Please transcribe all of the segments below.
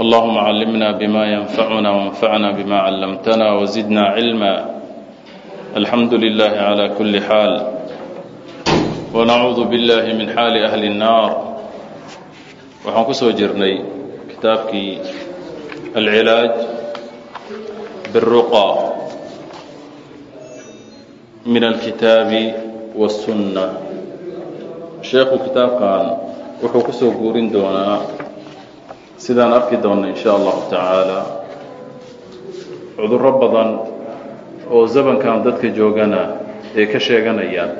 اللهم علمنا بما ينفعنا وانفعنا بما علمتنا وزدنا علما الحمد لله على كل حال ونعوذ بالله من حال أهل النار waxaan ku soo jirnay kitaabkii alcilaaj biاruqa min alkitaabi waالsunna sheekhu kitaabkan wuxuu ku soo guurin doonaa sidaan arki doonna in sha allahu tacaala cudurro badan oo zamankan dadka joogana ay ka sheeganayaan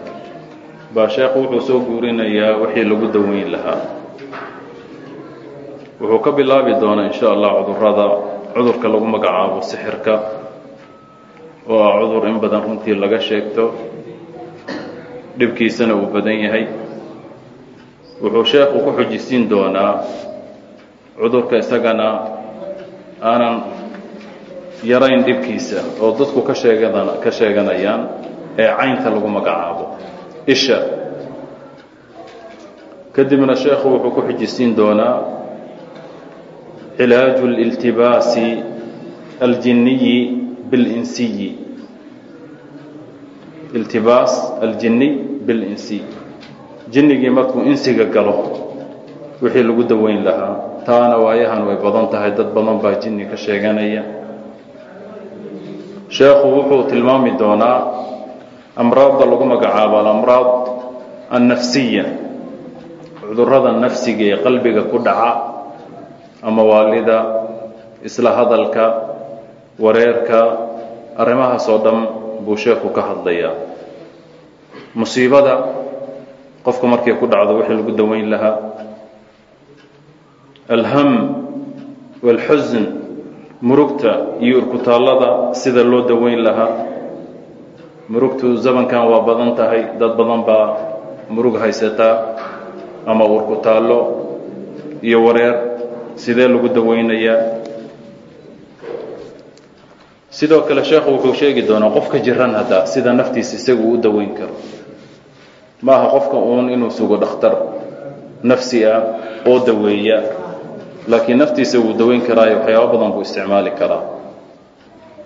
baa sheekhu wuxuu soo guurinayaa wixii lagu daweyn lahaa. Wuxuu ka bilaabi doonaa in sha allah cudurrada cudurka lagu magacaabo sixirka oo ah cudur in badan runtii laga sheegto dhibkiisana uu badan yahay. Wuxuu sheekhu ku xujisiin doonaa cudurka isagana aanan yarayn dhibkiisa oo dadku ka sheegadana ka sheeganayaan ee caynta lagu magacaabo isha kadibna sheekhu wuxuu ku xujisiin doonaa cilaaju اliltibaasi aljiniyi biاlinsiyi iltibaas aljiniy biاlinsiy jinnigii markuu insiga galo wixii lagu daweyn lahaa taana waayahan way badan tahay dad badan baa jinni ka sheeganaya. Sheekhu wuxuu tilmaami doonaa amraadda lagu magacaabo alamraad annafsiya cudurrada nafsiga ee qalbiga ku dhaca ama waalida isla hadalka wareerka arrimahaas oo dhan buu sheekhu ka hadlayaa. Musiibada qofku markay ku dhacdo wixii lagu daweyn lahaa alham walxusn murugta iyo urkutaallada sida loo daweyn lahaa. Murugtu zamankan waa badan tahay dad badan baa murug haysataa ama urkutaallo iyo wareer sidee lagu daweynayaa? Sidoo kale sheekhu wuxuu sheegi doonaa qofka jiran hadda sida naftiisa isagu u daweyn karo. Ma aha qofka uun inuu sugo dhakhtar nafsi ah oo daweeya laakiin naftiisa wuu daweyn karaayo waxyaabo badan buu isticmaali karaa.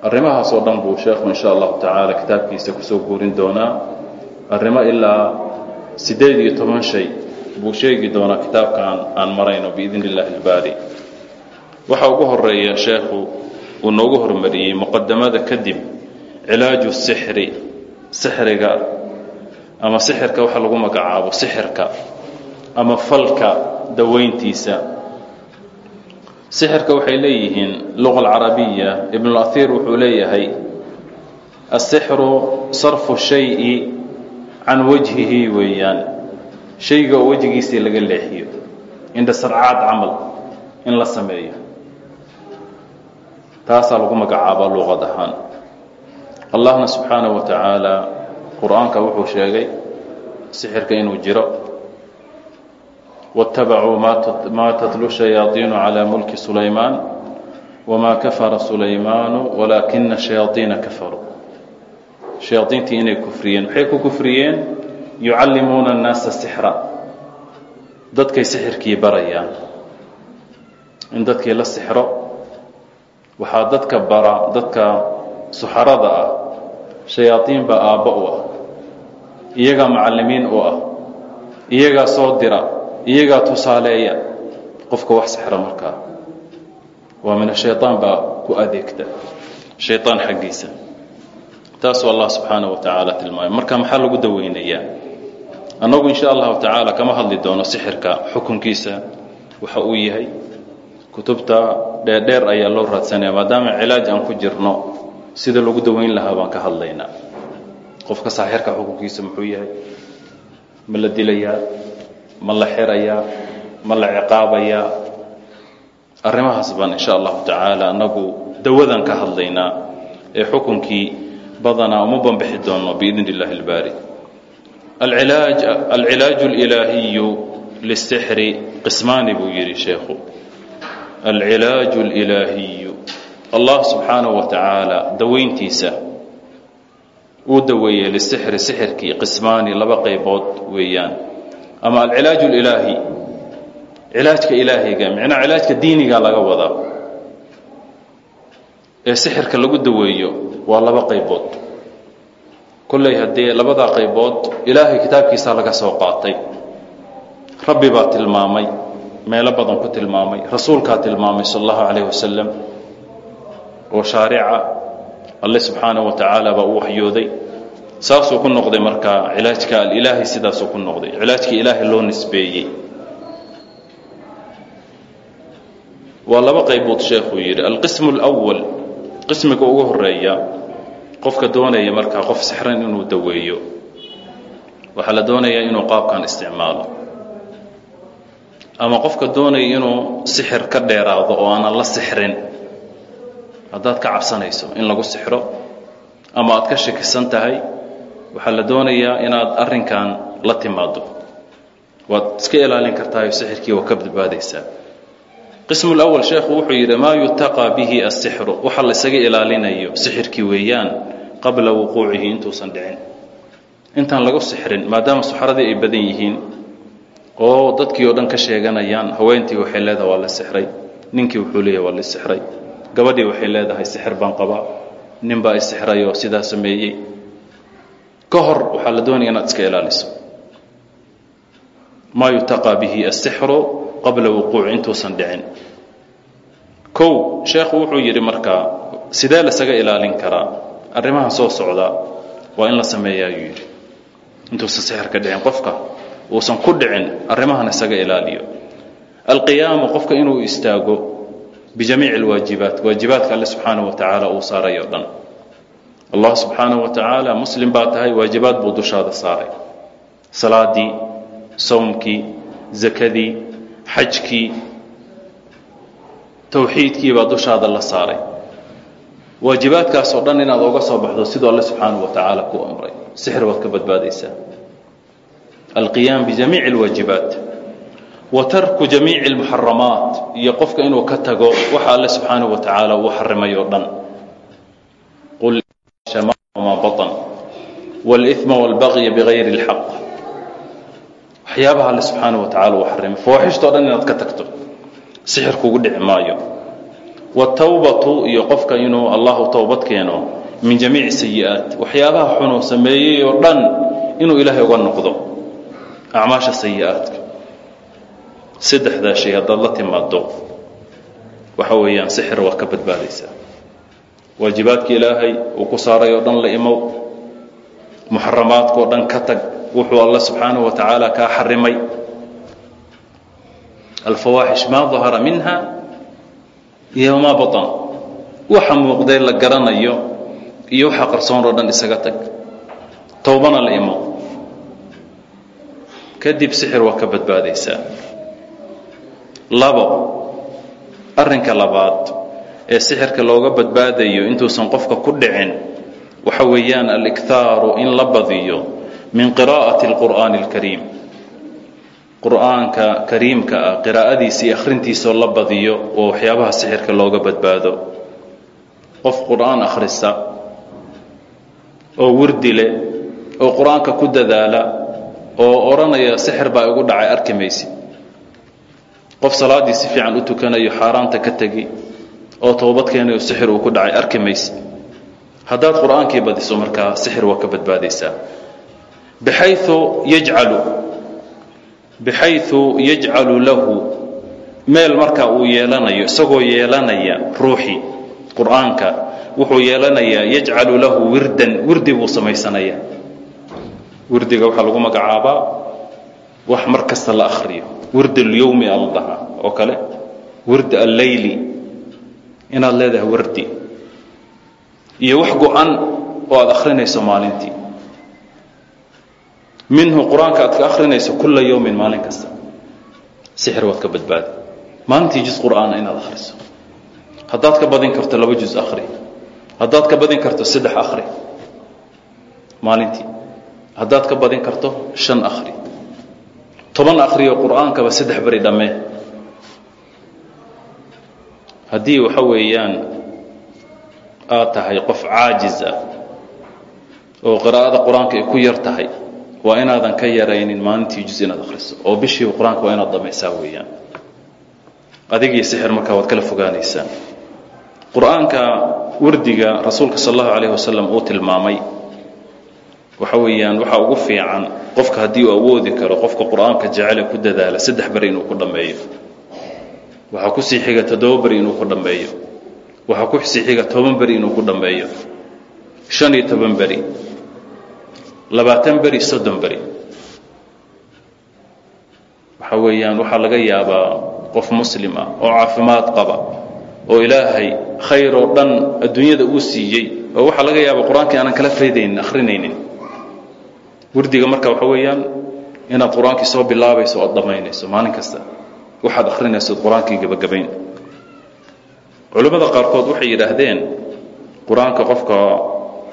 Arrimahaas oo dhan buu sheekhu insha allahu tacaala kitaabkiisa ku soo guurin doonaa. Arrimo ilaa siddeed iyo toban shay buu sheegi doonaa kitaabkan aan marayno biidn illahi ilbaari waxa ugu horreeya sheekhu uu noogu hormariyey muqadamada kadib cilaaju sixri sixriga ama sixirka waxa lagu magacaabo sixirka ama falka daweyntiisa sixirka waxay leeyihiin luqa alcarabiya ibn اlahir wuxuu leeyahay asixru sarfu shayi can wajhihi weeyaan. Shayga oo wejigiisii laga leexiyo indha sarcaad camal in la sameeyo. Taasaa lagu magacaabaa luqad ahaan. Allahna subxaanaه wa tacaala qur'aanka wuxuu sheegay sixirka inuu jiro wاtabacuu ma tatlu shayaaiinu calى mulki sulaymaan wma kafara sulaymaanu walaakina shayaaiina kafaruu shayaaiintii inay kufriyeen maxay ku kufriyeen yucallimuuna الnaasa sixra dadkay sixirkii barayaan in dadkii la sixro waxaa dadka bara dadka suxarada ah shayaaiin baa aabba u ah iyagaa macallimiin u ah iyagaa soo dira iyagaa tusaaleeya qofka wax sixra markaa waa mina shayaan baa ku adeegta. Shayaan xaggiisa. Taasuu allah subxaanah wa tacaala tilmaamay. Marka maxaa lagu daweynayaa? Annagu in allahu tacaala kama hadli doono sixirka xukunkiisa. Waxa uu yahay kutubta dheerdheer ayaa loo raadsanaya maadaama cilaaj aan ku jirno sida lagu daweyn lahaa baan ka hadlaynaa. Qofka saaxirka xukunkiisa muxuu yahay? Ma la dilayaa? ma la xirayaa ma la ciqaabayaa arrimahaas baan insha allahu tacaala anagu dawadan ka hadlaynaa ee xukunkii badanaa uma banbixi doono biidn illahi اlbaari alcilaaj alcilaaju اlilaahiyu lisixri qismaani buu yidhi sheekhu alcilaaju اlilaahiyu allah subxaanahu wa tacaala daweyntiisa uu daweeyey lisixri sixirkii qismaani laba qaybood weeyaan ama alcilaaj اlilaahi cilaajka ilaahiga micnaha cilaajka diiniga laga wadaa ee sixirka lagu daweeyo waa laba qaybood. Kolley haddee labadaa qaybood ilaahay kitaabkiisa laga soo qaatay. Rabbi baa tilmaamay meelo badan ku tilmaamay rasuulkaa tilmaamay sal allahu calayh wasalam oo shaarica alle subxaanahu wa tacaala baa u waxyooday saasuu ku noqday markaa cilaajka alilaahi sidaasuu ku noqday. Cilaajka ilaahay loo nisbeeyey. Waa laba qaybood sheekuu yidhi. Alqismu اlأwal qismiga ugu horreeya qofka doonaya markaa qof sixran inuu daweeyo. Waxaa la doonayaa inuu qaabkan isticmaalo. Ama qofka doonaya inuu sixir ka dheeraado oo aanan la sixrin. Haddaad ka cabsanayso in lagu sixro ama aad ka shakisan tahay waxaa la doonayaa inaad arrinkan la timaado waad iska ilaalin kartaayo sixirkii waa ka badbaadaysaa. Qismu lawal sheekhu wuxuu yidhi maa yutaqaa bihi asixru waxa la isaga ilaalinayo sixirkii weeyaan qabla wuquucihi intuusan dhicin. Intaan lagu sixrin maadaama suxradii ay badan yihiin oo dadkii oo dhan ka sheeganayaan haweentii waxay leedahay waa la sixray ninkii wuxuu leeyahay waa la sixray gabadhii waxay leedahay sixir baan qabaa nin baa isixray oo sidaa sameeyey ka hor waxaa la doonaya inaad iska ilaaliso. Maa yutaqaa bihi asixru qabla wuquuci intuusan dhicin. Kow sheekhu wuxuu yidhi markaa sidee lasaga ilaalin karaa? Arrimahan soo socda waa in la sameeya ayuu yidhi. Intuusan sixirka dhicin qofka uusan ku dhicin arrimahan isaga ilaaliyo. Alqiyaamu qofka inuu istaago bijamiici alwaajibaat waajibaadka alle subxaanahu wa tacaala uu saarayo dhan allah subxaanahu wa tacaala muslim baa tahay waajibaad buu dushaada saaray. Salaadii sawmkii zakadii xajkii towxiidkii baa dushaada la saaray. Waajibaadkaasoo dhan inaad oga soo baxdo siduu alle subxaanahu wa ku amray. Sixir waad ka badbaadaysaa. Alqiyaam bijamiici alwaajibaat wa tarku jamiici almuxaramaat iyo qofka inuu ka tago waxa alle subxaanahu wa uu xarimay oo dhan ma baطn wاlإثma wاlbagya bigayri اlxaq waxyaabaha alle subxaanaه wa tacala uu xarimay fawaaxishtao dhan inaad ka tagto sixir kugu dhici maayo wاtawbatu iyo qofka inuu allahu towbad keeno min jamiici sayi'aat waxyaabaha xunuu sameeyey oo dhan inuu ilaahay uga noqdo acmaasha sayi'aatka saddexdaa shay haddaad la timaado waxa weeyaan sixir waa ka badbaadaysaa waajibaadka ilaahay uu ku saaray oo dhan la imow. Muxaramaadka oo dhan ka tag wuxuu alla subxaanahu wa tacaala kaa xarimay. Alfawaaxish maa dahara minha iyo maa batan waxa muuqdee la garanayo iyo waxa qarsoon oo dhan isaga tag. Towbana la imow. Kadib sixir waa ka badbaadaysaa. Labo arrinka labaad ee sixirka looga badbaadayo intuusan qofka ku dhicin waxa weeyaan alikhaaru in la badiyo min qiraa'ati alqur'aani alkariim. Qur'aanka kariimka ah qiraa'adiisa iyo akhrintiisoo la badiyo oo waxyaabaha sixirka looga badbaado. Qof qur'aan akhrista oo wirdi leh oo qur'aanka ku dadaala oo odhanaya sixir baa igu dhacay arki maysid. Qof salaaddii si fiican u tukanayo xaaraanta ka tegi oo toobad keenayo sixir uu ku dhacay arki maysid haddaad qur'aankii badiso markaa sixir waa ka badbaadaysaa bixayu yajcalu bixayu yajcalu lahu. Meel markaa uu yeelanayo isagoo yeelanaya ruuxii qur'aanka wuxuu yeelanayaa yajcalu lahu wirdan wirdi buu samaysanaya. Wirdiga waxaa lagu magacaabaa wax mar kasta la akhriyo. Wird alyowmi a la dhahaa oo kale wird alleyli inaad leedahay wardi iyo wax go-an oo aada akhrinayso maalintii. Minhu qur'aanka aad ka akhrinayso kulla yowmin maalin kasta. Sixir waad ka badbaadi maalintii juz qur'aana inaad akhriso. Haddaad ka badin karto laba juz akhri. Haddaad ka badin karto saddex akhri. Maalintii. Haddaad ka badin karto shan akhri. Toban akhriyo qur'aankaba saddex beri dhammee haddii waxa weeyaan aad tahay qof caajiz ah oo qiraa'ada qur'aanka ay ku yar tahay waa inaadan ka yaraynin maalintii juz inaad akhriso. Oo bishiiba qur'aanka waa inaad dhammaysaa weeyaan. Adigii sixir markaa waad kala fogaanaysaan. Qur'aanka wardiga rasuulka sal allahu calayh wasalam uu tilmaamay waxa weeyaan waxaa ugu fiican qofka haddii uu awoodi karo qofka qur'aanka jecele ku dadaala saddex beri inuu ku dhammeeyo waxaa ku sii xiga toddoba beri inuu ku dhammeeyo waxaa ku sii xiga toban beri inuu ku dhammeeyo shan iyo toban beri. Labaatan beri soddon beri. Waxa weeyaan waxaa laga yaabaa qof muslim ah oo caafimaad qaba oo ilaahay khayr oo dhan adduunyada uu siiyey oo waxaa laga yaabaa qur'aankii aanan kala faydaynin akhrinaynin. Wardiga marka waxa weeyaan inaad qur'aankii soo bilaabayso o aad dhammaynayso maalin kasta waxaad akhrinayso od qur'aankii gebagabayn culimmada waxay yidhaahdeen qur'aanka qofka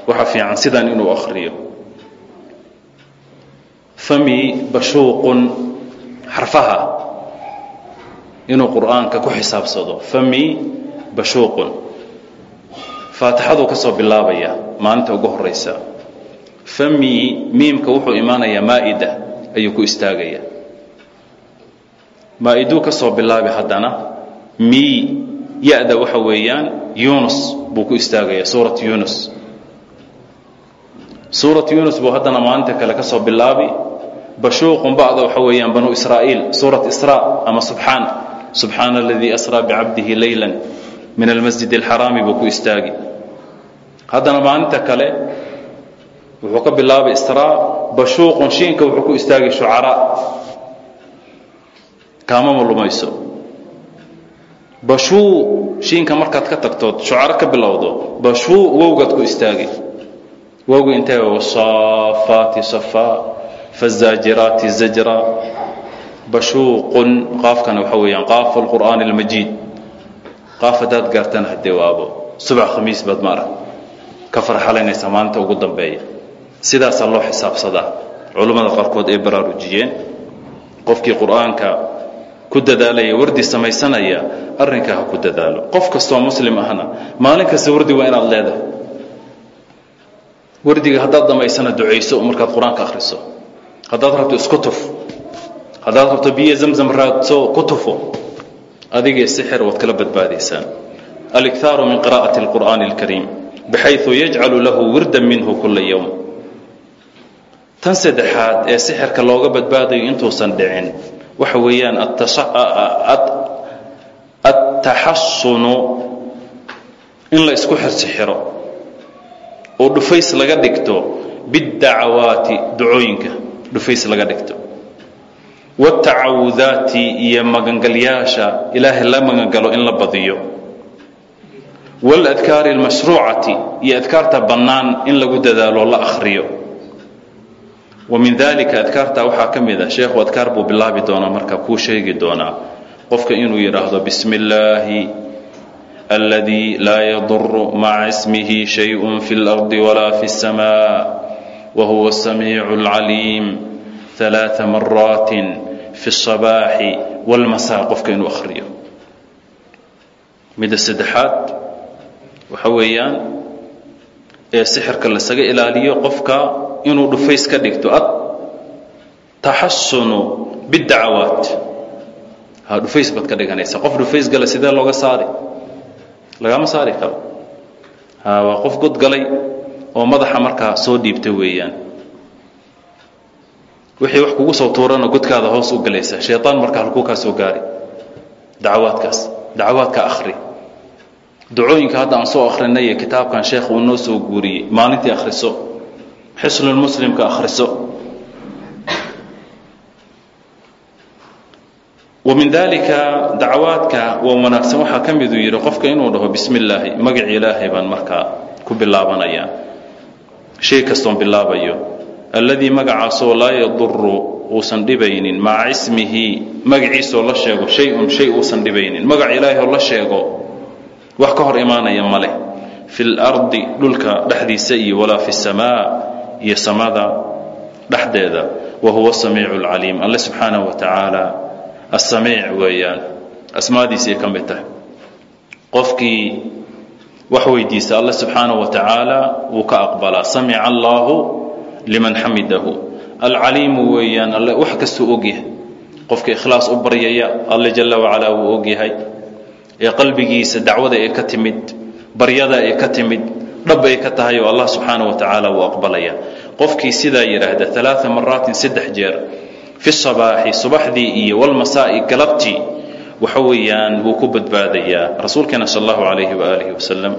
waxaa fiican sidan inuu akhriyo. Fami bashuuqun xarfaha inuu qur'aanka ku xisaabsado. Fami bashuuqun. Faatixaduu ka soo bilaabaya maalinta ugu horaysa fami miimka wuxuu imaanayaa maa'ida ayuu ku istaagaya maa'iduu ka soo bilaabi haddana mi ya-da waxa weeyaan yunus buu ku istaagaya suurat yunus suurat yunus buu haddana maalinta kale ka soo bilaabi bashuuqun bacda waxa weeyaan banu israa'iil suurat isra ama subxaan. Subxaana aladii asraa bicabdihi leyla min almasjid alxaraami buu ku istaagi. Haddana maalinta kale wuxuu ka bilaabay israa bashuuqun shiinka wuxuu ku istaagay shucaraa kaamama lumayso. Bashuu shiinka markaad ka tagtood shucaro ka bilowdo bashuu wowgaad ku istaagi. Wowga intee wasaafaati safaa fazaajiraati zajra. Bashuuqun qaafkana waxa weeyaan qaafu lqur'aani almajiid qaaf haddaad gaartana haddee waabo subax khamiis baad maarag ka farxalaynaysa maalinta ugu dambeeya. Sidaasaa loo xisaabsadaa. Culummada qaarkood ay baraarujiyeen qofkii qur'aanka ku dadaalaya wardi samaysanaya arrinkaa ha ku dadaalo. Qof kastoo muslim ahna maalin kasta wardi waa inaad leedahay. Wardiga haddaad dhammaysana ducayso markaad qur'aanka akhriso. Haddaad rabto isku tuf. Haddaad rabto biyo zamzam raadso ku tufo. Adigee sixir waad kala badbaadaysaan alikhaaru min qiraa'ati alqur'aani alkariim bxayu yajcalu lahu wirdan minhu kula yowm tan saddexaad ee sixirka looga badbaadayo intuusan dhicin waxa weeyaan attaxasunu in la isku xirsixiro oo dhufays laga dhigto bidacawaati ducooyinka dhufays laga dhigto wاtacawudaati iyo magangalyaasha ilaahay la magangalo in la badiyo wاladkaari اlmashruucati iyo adkaarta bannaan in lagu dadaalo la akhriyo wa min dalika adkaarta waxaa ka mid a sheekhu adkaar buu bilaabi doonaa marka kuu sheegi doonaa qofka inuu yidhaahdo bismi اllaahi اladii laa yaduru maca ismihi shayء fi اlardi walaa fi الsmaa wahuwa الsamiicu اlcaliim ثalaaثa maraat fi الصabaaxi wاlmasaa qofka inuu akhriyo midda saddexaad waxa weeyaan ee sixirka lasaga ilaaliyo qofka inuu dhufays ka dhigto. Ataxasunu bidacawaat dhufays baad ka dhiganaysa qof dhufays gala sidee looga saari? Lagama saari karo. Waa qof god galay oo madaxa markaa soo dhiibta weeyaan. Wixii wax kugu soo tuurana godkaada hoos u galaysa. Shayطaan marka halkuu kaa soo gaari. Dacawaadkaas dacawaadka akhri. Ducooyinka hadda aan soo akhrinay kitaabkan sheekh uu noo soo guuriyey. Maalintii akhriso xisnulmuslimka akhriso. Wa min dalika dacawaadka waa wanaagsan waxaa ka miduu yidhi qofka inuu dhaho bismi illaahi magaci ilaahay baan markaa ku bilaabanaya shay kastoon bilaabayo. Alladii magacaasoo laa yaduru uusan dhibaynin maca ismihi magaciisoo la sheego shay-un shay uusan dhibaynin. Magac ilaahay oo la sheego wax ka hor imaanaya ma leh. Fi lardi dhulka dhexdiisa iyo walaa fi samaa iyo samada dhexdeeda wa huwa samiicu alcaliim alle subxaanahu wa tacaala asamiic weeyaan. Asmaadiisay ka mid tahay. Qofkii wax weydiista alle subxaanahu wa tacaala wuu ka aqbalaa. Samica allaahu liman xamidahu alcaliimu weeyaan alle wax kastuu ogyahay qofka ikhlaas u baryaya alle jala wacalaa wuu ogyahay ee qalbigiisa dacwada ee ka timid baryada ee ka timid dhab ay ka tahay oo allah subxaanahu wa tacaala wuu aqbalaya. Qofkii sidaa yidhaahda alaaa maraatin saddex jeer fi sabaaxi subaxdii iyo walmasaa'i galabtii waxa weeyaan wuu ku badbaadayaa rasuulkeena sal allahu calayhi waaalihi wasalam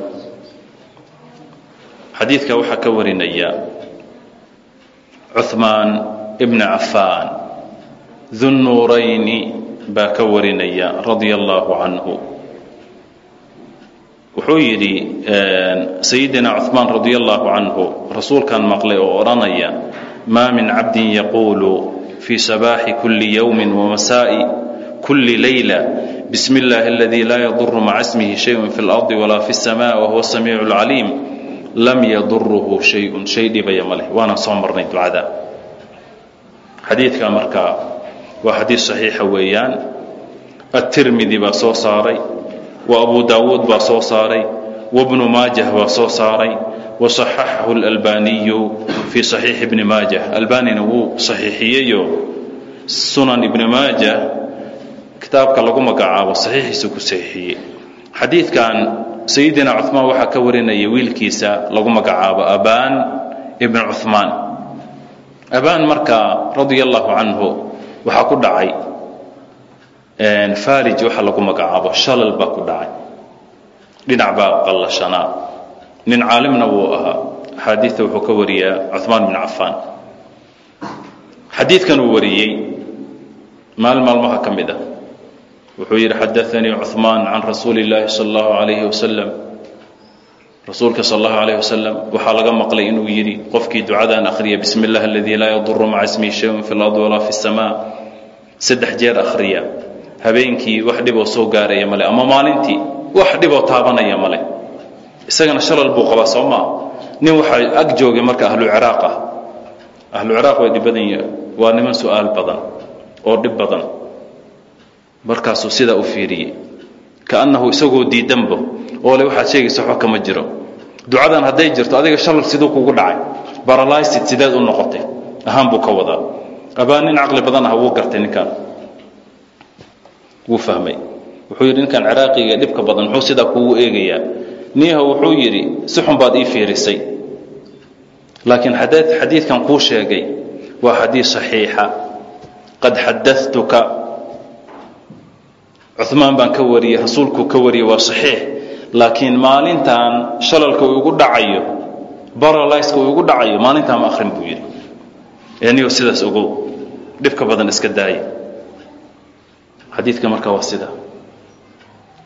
xadiidka waxaa ka warinaya cuhmaan ibna cafaan dunnuurayni baa ka warinaya radia allahu canhu wuxuu yidhi sayidina cuhmaan radia allahu canhu rasuulkan maqlay oo odhanaya maa min cabdin yaquulu fii sabaaxi kulli yowmi wamasaa'i kulli layla bismi illaahi aladii laa yaduru maca ismihi shayun fi lardi walaa fi اsamaa wahuwa samiicu اlcaliim lam yaduruhu shayun shay dhibaya ma leh waana soo marnay ducada. Xadiidka markaa waa xadiid saxiixa weeyaan. Atirmidi baa soo saaray wa abu daawuud baa soo saaray. Wabnu maajah baa soo saaray. Wa saxaxahu fii saxiixi ibni maajah. Albanina wuu saxiixiyeyo sunan ibni maajah kitaabka lagu magacaabo saxiixiisa ku saxiixiyey. Xadiidkan sayidina cumaan waxaa ka warinaya wiilkiisa lagu magacaabo abaan ibn cumaan abaan marka radia allahu canhu waxaa ku dhacay farij waxa lagu magacaabo shalal baa ku dhacay dhinac baa qallashanaa nin caalimna wuu ahaa axaadiita wuxuu ka wariyaa cumaan bin cafaan xadiidkan uu wariyey maal maalmaha ka mid ah wuxuu yidhi xadaanii cuثmaan can rasuuli اllaahi salى اllahu alayhi wasalam rasuulka sal اllahu alayh wasalam waxaa laga maqlay inuu yidhi qofkii ducadan akhriya bismi اllah aladii laa yaduru maca ismihi shayun fi اlardi walaa fi الsamaa saddex jeer akhriya habeenkii wax dhiboo soo gaaraya male ama maalintii wax dhiboo taabanaya male isagana shalal buu qabaa soo maa nin waxaa ag joogay marka ahlu ciraaq ah. Ahlu ciraaq way dhib badan yihiin waa niman su'aal badan oo dhib badan. Markaasuu sidaa u fiiriyey. Kaannahu isagoo diidanbo oo le waxaad sheegaysa waxba kama jiro. Ducadan hadday jirto adiga shalal siduu kugu dhacay. Baralysed sideed u noqotay? Ahaan buu ka wadaa. Abaa nin caqli badan ah wuu gartay ninkan wuu fahmay. Wuxuu yidhi ninkan ciraaqiga dhibka badan muxuu sidaa kugu eegayaa? Niyaha wuxuu yidhi si xun baad ii fiirisay. Laakiin xadiidkan kuu sheegay waa xadiid saxiixa. Qad xadatuka cumaan baan ka wariyey rasuulkuu ka wariyey waa saxiix. Laakiin maalintan shalalka uu igu dhacayo baralaiska uu igu dhacayo maalintaa ma akhrin buu yidhi. Enigo sidaas ogow dhibka badan iska daaya xadiidka marka waa sida.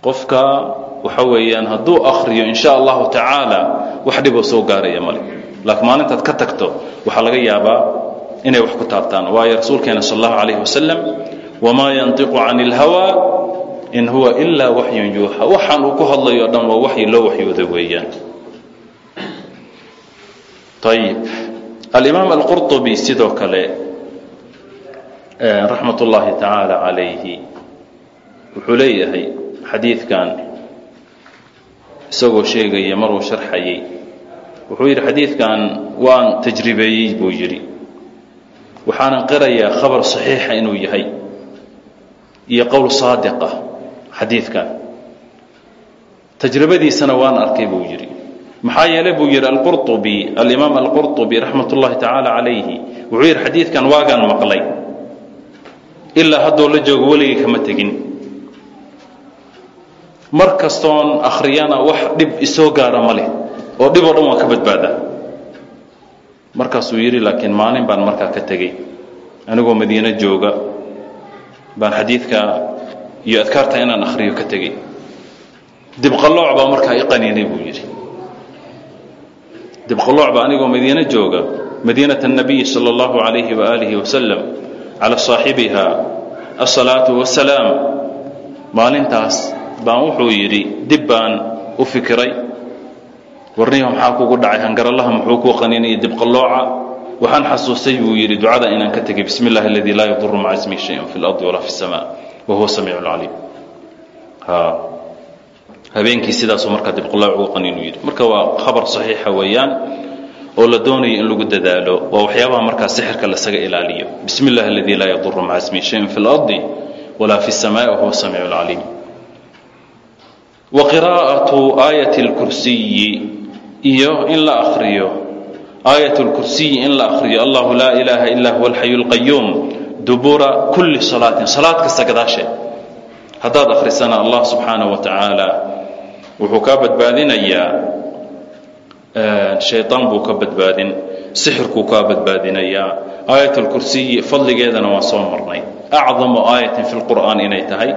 Qofka waxa weeyaan hadduu akhriyo in allahu tacaala wax dhiboo soo gaaraya male laakiin maalintaad ka tagto waxaa laga yaabaa inay wax ku taabtaan. Waayo rasuulkeena sal allahu calayh wasalam wamaa yantiqu cani اlhawa in huwa ilaa waxyun yuuxa waxaan uu ku hadlayo dhan waa waxyi loo waxyooda weeyaan. Ayib alimaam alqurطubi sidoo kale raxmat ullaahi tacaala calayhi wuxuu leeyahay xadiidkan isagoo sheegaya maruu sharxayay. Wuxuu yidhi xadiidkan waan tajribeeyey buu yidhi. Waxaanan qirayaa khabar saxiixa inuu yahay iyo qowl saadiqa xadiidkan. Tajribadiisana waan arkay buu yidhi. Maxaa yeelay buu yidhi alqurطubi alimaam alqurطubi raxmat ullahi tacaala calayhi wuxuu yidhi xadiidkan waagaan maqlay ilaa haddoo la joogo weligay kama tegin mar kastoon akhriyana wax dhib isoo gaara ma leh oo dhib oo dhan waan ka badbaadaa markaasuu yidhi laakiin maalin baan markaa ka tegey anigoo madiine jooga baan xadiidka iyo adkaarta inaan akhriyo ka tegey dibqalooc baa markaa i qaniinay buu yidhi dibqalooc baa anigoo madiine jooga madiinat الnabiyi salى اllahu عalayhi waalihi wasalam calى صaaxibiha الصalaaةu وaسalaam maalintaas baan wuxuu yidhi dib baan u fikiray warniha maxaa kugu dhacay hangaralaha muxuu kuu qaninaya dibqallooca waxaan xasuustay buu yidhi ducada inaan ka tegay bismi اllahi اladii laa yaduru maca ismihi shayء fi اlarضi walaa fi الsama wa huwa samiic اlcaliim habeenkii sidaasuu markaa dibqallooc ugu qaninuu yidhi marka waa khabar صaxiixa weeyaan oo la doonayo in lagu dadaalo waa waxyaabaha markaa sixirka lasaga ilaaliyo bismi اllahi اladii laa yaduru maca ismihi shayء fi اlarضi walaa fi الsamaءi wahuwa samiic اlcaliim wa qiraa'atu aayati اlkursiyi iyo in la akriyo aayat اlkursiyi in la akriyo allahu laa ilaaha ila huwa alxayu اlqayuum dubura kuli salaatin salaad kasta gadaasheed haddaad akhrisana allah subxaanaه wa tacaala wuxuu kaa badbaadinayaa shayطaan buu ka badbaadin sixirkuu kaa badbaadinayaa aayat اlkursiyi fadligeedana waan soo marnay acdamu aayatin fi اlqur'aan inay tahay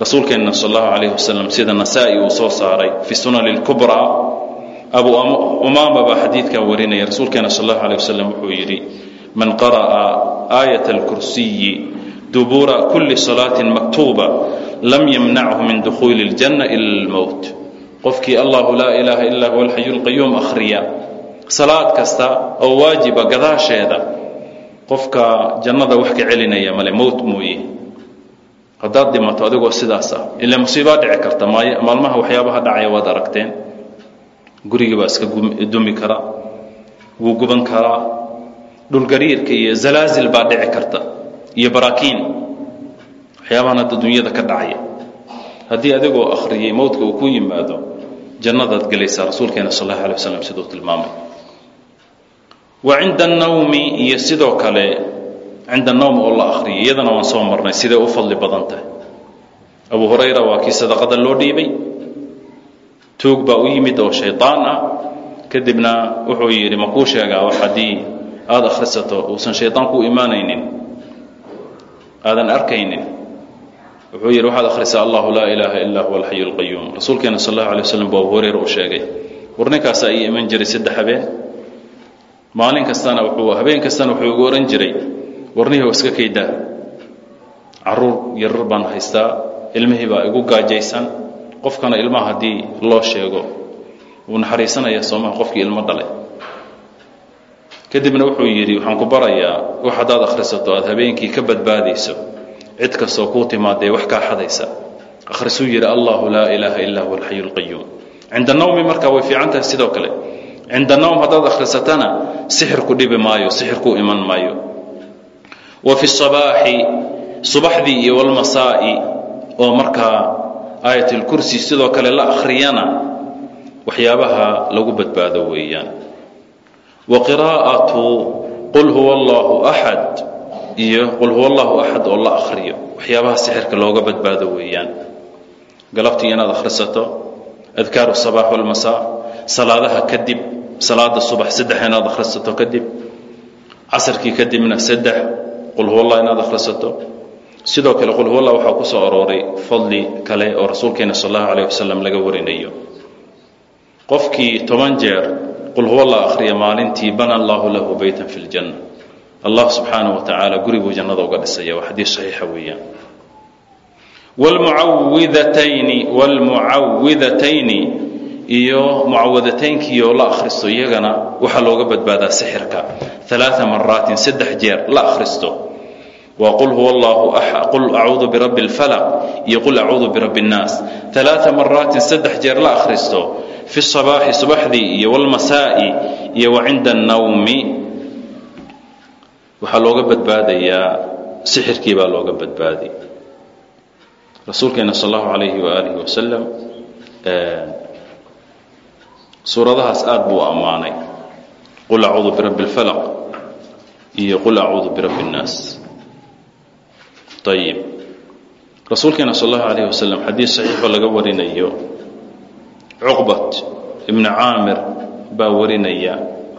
rasuulkeenna sal اllahu alayh wasalam sida nasaa-i uu soo saaray fi sunani اlkubraa abu umaama baa xadiidkaa warinaya rasuulkeena sal اllahu alيه wasalam wuxuu yidhi man qara'a aayat اlkursiyi dubura kuli salaaةi maktuuba lam yamnachu min dukhuuli اljanna ila اlmowt qofkii allahu laa ilaaha ila huwa alxayu اlqayuum akhriya salaad kasta oo waajiba gadaasheeda qofka jannada wax ka celinaya male mowt mooye haddaad dhimato adigoo sidaas ah musiibaa dhici karta maalmaha waxyaabaha dhacaya waad aragteen. Gurigii baa iska dumi kara wuu guban karaa dhulgariirka iyo zalaazil baa dhici karta iyo baraakiin. Waxyaabahan hadda dunyada ka dhacaya. Haddii adigoo akhriyey mowdka uu ku yimaado jannadaad gelaysaa rasuulkeena sal allahu alay waslam siduu tilmaamay. Wa cinda annawmi iyo sidoo kale cinda noom oo la akhriyay iyadana waan soo marnay siday u fadli badan tahay. Abu hurayra waa kii sadaqada loo dhiibay. Tuug baa u yimid oo shaydaan ah. Kadibna wuxuu yidhi makuu sheegaa wax haddii aada akhrisato uusan shaydaan ku imaanaynin aadan arkaynin. Wuxuu yidhi waxaad akhrisaa allahu laa ilaaha illaa huwa alxayu alqayuum rasuulkeena sal allahu alay waslam buu abu hurayra u sheegay war ninkaasaa ii iman jiray saddex habeen. Maalin kastana wuxuu habeen kastana wuxuu igu ohan jiray warnihiioo iska kaydaa. Caruur yarar baan haystaa. Ilmihii baa igu gaajaysan. Qofkana ilmaha haddii loo sheego wuu naxariisanaya soomaha qofkii ilmo dhalay. Kadibna wuxuu yidhi waxaan ku barayaa wax haddaad akhrisato aada habeenkii ka badbaadayso. Cid kastoo kuu timaadee wax kaa xadaysa. Akhrisuu yidhi allahu laa ilaaha illa huwa alxayu اlqayuum cinda nawmi markaa way fiican tahay sidoo kale. Cinda nawm haddaad akhrisatana sixirku dhibi maayo sixirkuu iman maayo wa fi sabaaxi subaxdii iyo walmasaa'i oo markaa aayat اlkursi sidoo kale la akhriyana waxyaabaha lagu badbaado weeyaan. Wa qiraa'atu qul huwa allahu axad iyo qul huwa allahu axad oo la akhriyo waxyaabaha sixirka looga badbaado weeyaan. Galabtii inaad akhrisato adkaaru sabaax walmasaa salaadaha kadib salaada subax saddex inaad akhrisato kadib casarkii kadibna saddex qul huwallah inaad akhrisato sidoo kale qul huwallah waxaa ku soo arooray fadli kale oo rasuulkeena sal allahu calayh wasalam laga warinayo. Qofkii toban jeer qul huwallah akhriya maalintii bana allahu lahu beytan fi ljanna allah subxaanah wa tacaala guribuu jannada uga dhisaya waa xadiis saxiixa weeyaan. Wlmucawidatayni wlmucawidatayni iyo mucawadateynkiiyo la akhristo iyagana waxaa looga badbaadaa sixirka. Alaa maraatin saddex jeer la akhristo waa qul huwa allahu qul acuudu birabbi اlfalaq iyo qul acuudu birabbi الnaas ثalaaثa maraatin saddex jeer la akhristo fi الصabaaxi subaxdii iyo wاlmasaa'i iyo wa cinda الnawmi waxaa looga badbaadayaa sixirkii baa looga badbaadi rasuulkeena sal allahu alayhi waalihi wasalam suuradahaas aad buu ammaanay qul acuudu birabbi اlfalaq iyo qul acuudu birabbi اnnaas ayib rasuulkeena sal allahu alayh wasalam xadiis saxiixoo laga warinayo cuqbat ibni caamir baa warinaya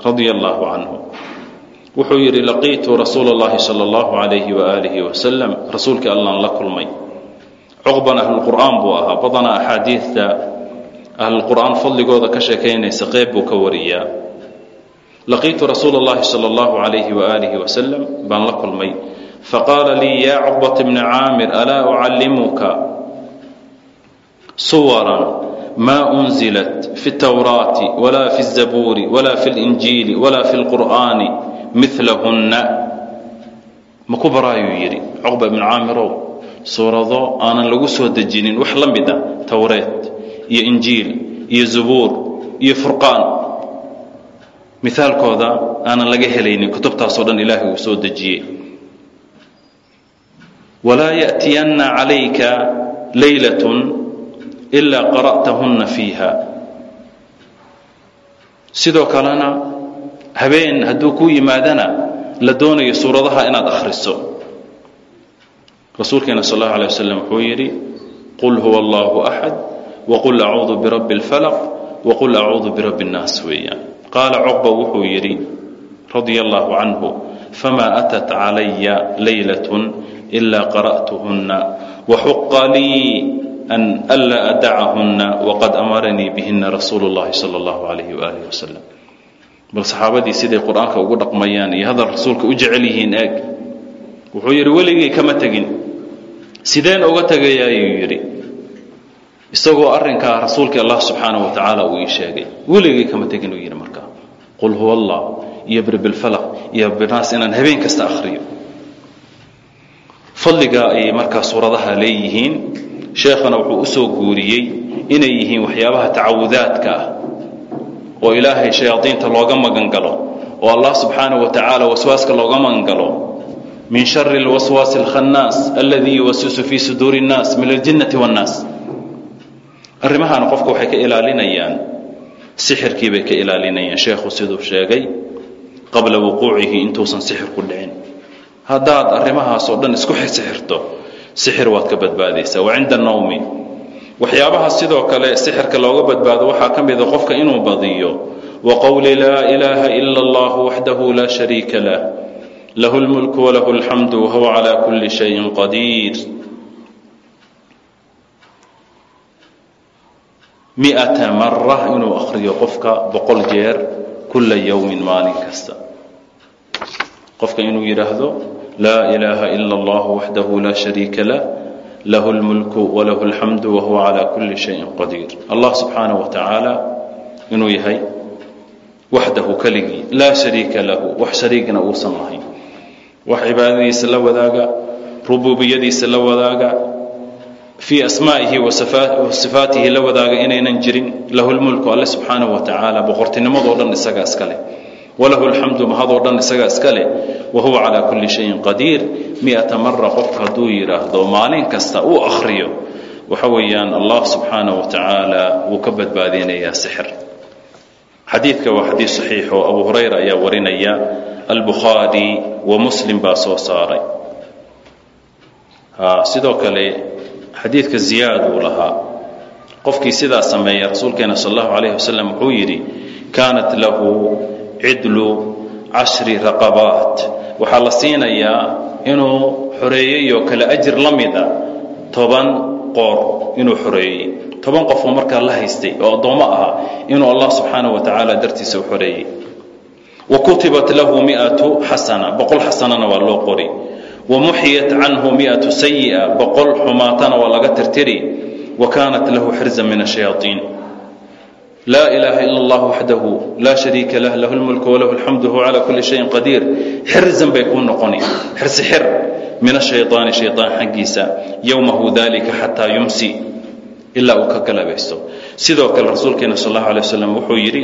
radia allahu canhu wuxuu yidhi laqiitu rasuula اllahi salى اllahu alayhi waaalihi wasalam rasuulkii allaan la kulmay cuqban ahlulqur'aan buu ahaa badanaa axaadiidta ahlulqur'aan fadligooda ka sheekaynaysa qeyb buu ka wariyaa laqiitu rasuula اllahi salى اllahu alayhi waaalihi wasalam baan la kulmay faqaala lii yaa cuqbata bni caamir alaa ucallimuka suwaran ma unzilat fi اtawraati wala fi الzabuuri wala fi اlinjiili wala fi اlqur'aani milahunna ma ku baraayuu yidhi cuqba ibnu caamirow suurado aanan lagu soo dejinin wax la mid a towreed iyo injiil iyo zabuur iyo furqaan mihaalkooda aanan laga helaynin kutubtaasoo dhan ilaahay uu soo dejiyey walaa ya'tiyanna calayka laylatun ilaa qara'tahunna fiiha sidoo kalena habeen hadduu ku yimaadana la doonayo suuradaha inaad akhriso rasuulkeena sal allahu alay wasalam wuxuu yidhi qul huwa allahu axad waqul acuudu birabbi اlfalaq waqul acuudu birabbi اnnaas weeyaan qaala cuqba wuxuu yidhi radia allahu canhu famaa atat calaya laylatun ilaa qara'tuhunna waxuqa lii an anlaa adacahunna waqad amaranii bihina rasuulu اllahi sala allahu alayhi waaalih wasalam bal saxaabadii siday qur'aanka ugu dhaqmayaan iyo hadal rasuulka u jecel yihiin eeg wuxuu yidhi weligay kama tegin sideen uga tegaya ayuu yidhi isagoo arrinkaa rasuulkii allah subxaanaه wa tacaala uu ii sheegay weligay kama tegin uu yidhi markaa qul huwa allah iyo birbilfalaq iyo binaas inaan habeen kasta akhriyo fadliga ayay markaa suuradaha leeyihiin sheekhana wuxuu usoo guuriyey inay yihiin waxyaabaha tacawudaadka ah oo ilaahay shayaadiinta looga magan galo oo allah subxaanaه wa tacaala waswaaska looga magan galo min shari اlwaswaasi اlkhannaas aladii yuwasisu fii suduuri الnaas min aljinnati wاnnaas arrimahaana qofka waxay ka ilaalinayaan sixirkii bay ka ilaalinayaan sheekhu siduu sheegay qabla wuquucihi intuusan sixir ku dhicin haddaad arrimahaasoo dhan isku sixirto sixir waad ka badbaadaysaa. Wacinda nowmi waxyaabaha sidoo kale sixirka looga badbaado waxaa ka mida ah qofka inuu badiyo wa qowli laa ilaaha ila allah waxdahu laa shariika lah. Lahu lmulku walahu lxamdu wahuwa calaa kulli shayin qadiir miata mara inuu akhriyo qofka boqol jeer kula yowmin maalin kasta. Qofka inuu yidhaahdo laa ilaaha ila اllah waxdahu laa shariika lah lahu اlmulku walahu اlxamdu wahuwa calaa kuli shayin qadiir allah subxaanaه wa tacaala inuu yahay waxdahu keligii laa shariika lahu wax shariigna uusan lahayn wax cibaadadiisa la wadaaga rububiyadiisa la wadaaga fii asmaa'ihi wa sifaatihi la wadaaga inaynan jirin lahu lmulku alle subxaanahu wa tacaala boqortinimadoo dhan isagaa iska leh walahu alxamdu mahadoo dhan isagaa iska leh wa calaa kulli shayin qadiir. Miata mara qofka hadduu yidhaahdo maalin kasta uu akhriyo waxa weeyaan allah subxaanahu wa tacaala wuu ka badbaadinayaa sixir xadiidka waa xadiid saxiix oo abu hurayra ayaa warinaya albukhaari wa muslim baa soo saaray. Sidoo kale xadiidka ziyaad uu lahaa. Qofkii sidaa sameeya rasuulkeena sal allahu calayh wasalam wuxuu yidhi kaanat lahu cidlu cashri raqabaat. Waxaa la siinayaa inuu xoreeyey oo kale ajir la mida toban qoor inuu xoreeyey toban qofoo markaa la haystay oo addoommo ahaa inuu allah subxaanaه wa tacaala dartiisa u xoreeyey wa kutibat lahu miatu xasana boqol xasanana waa loo qori. Wamuxiyat canhu miatu sayi'a boqol xumaatana waa laga tirtiri. Wa kaanat lahu xirza min ashayaaiin laa ilaaha ila allah waxdahu laa shariika lah lahu lmulku walahu alxamdu huwa calaa kulli shayin qadiir xirzan bay kuu noqoni xirsi xir min ashaydaani shaydaan xaggiisa. Yowmahu dalika xataa yumsi. Ilaa uu ka galabaysto sidoo kale rasuulkeena sal allahu alay wasalam wuxuu yidhi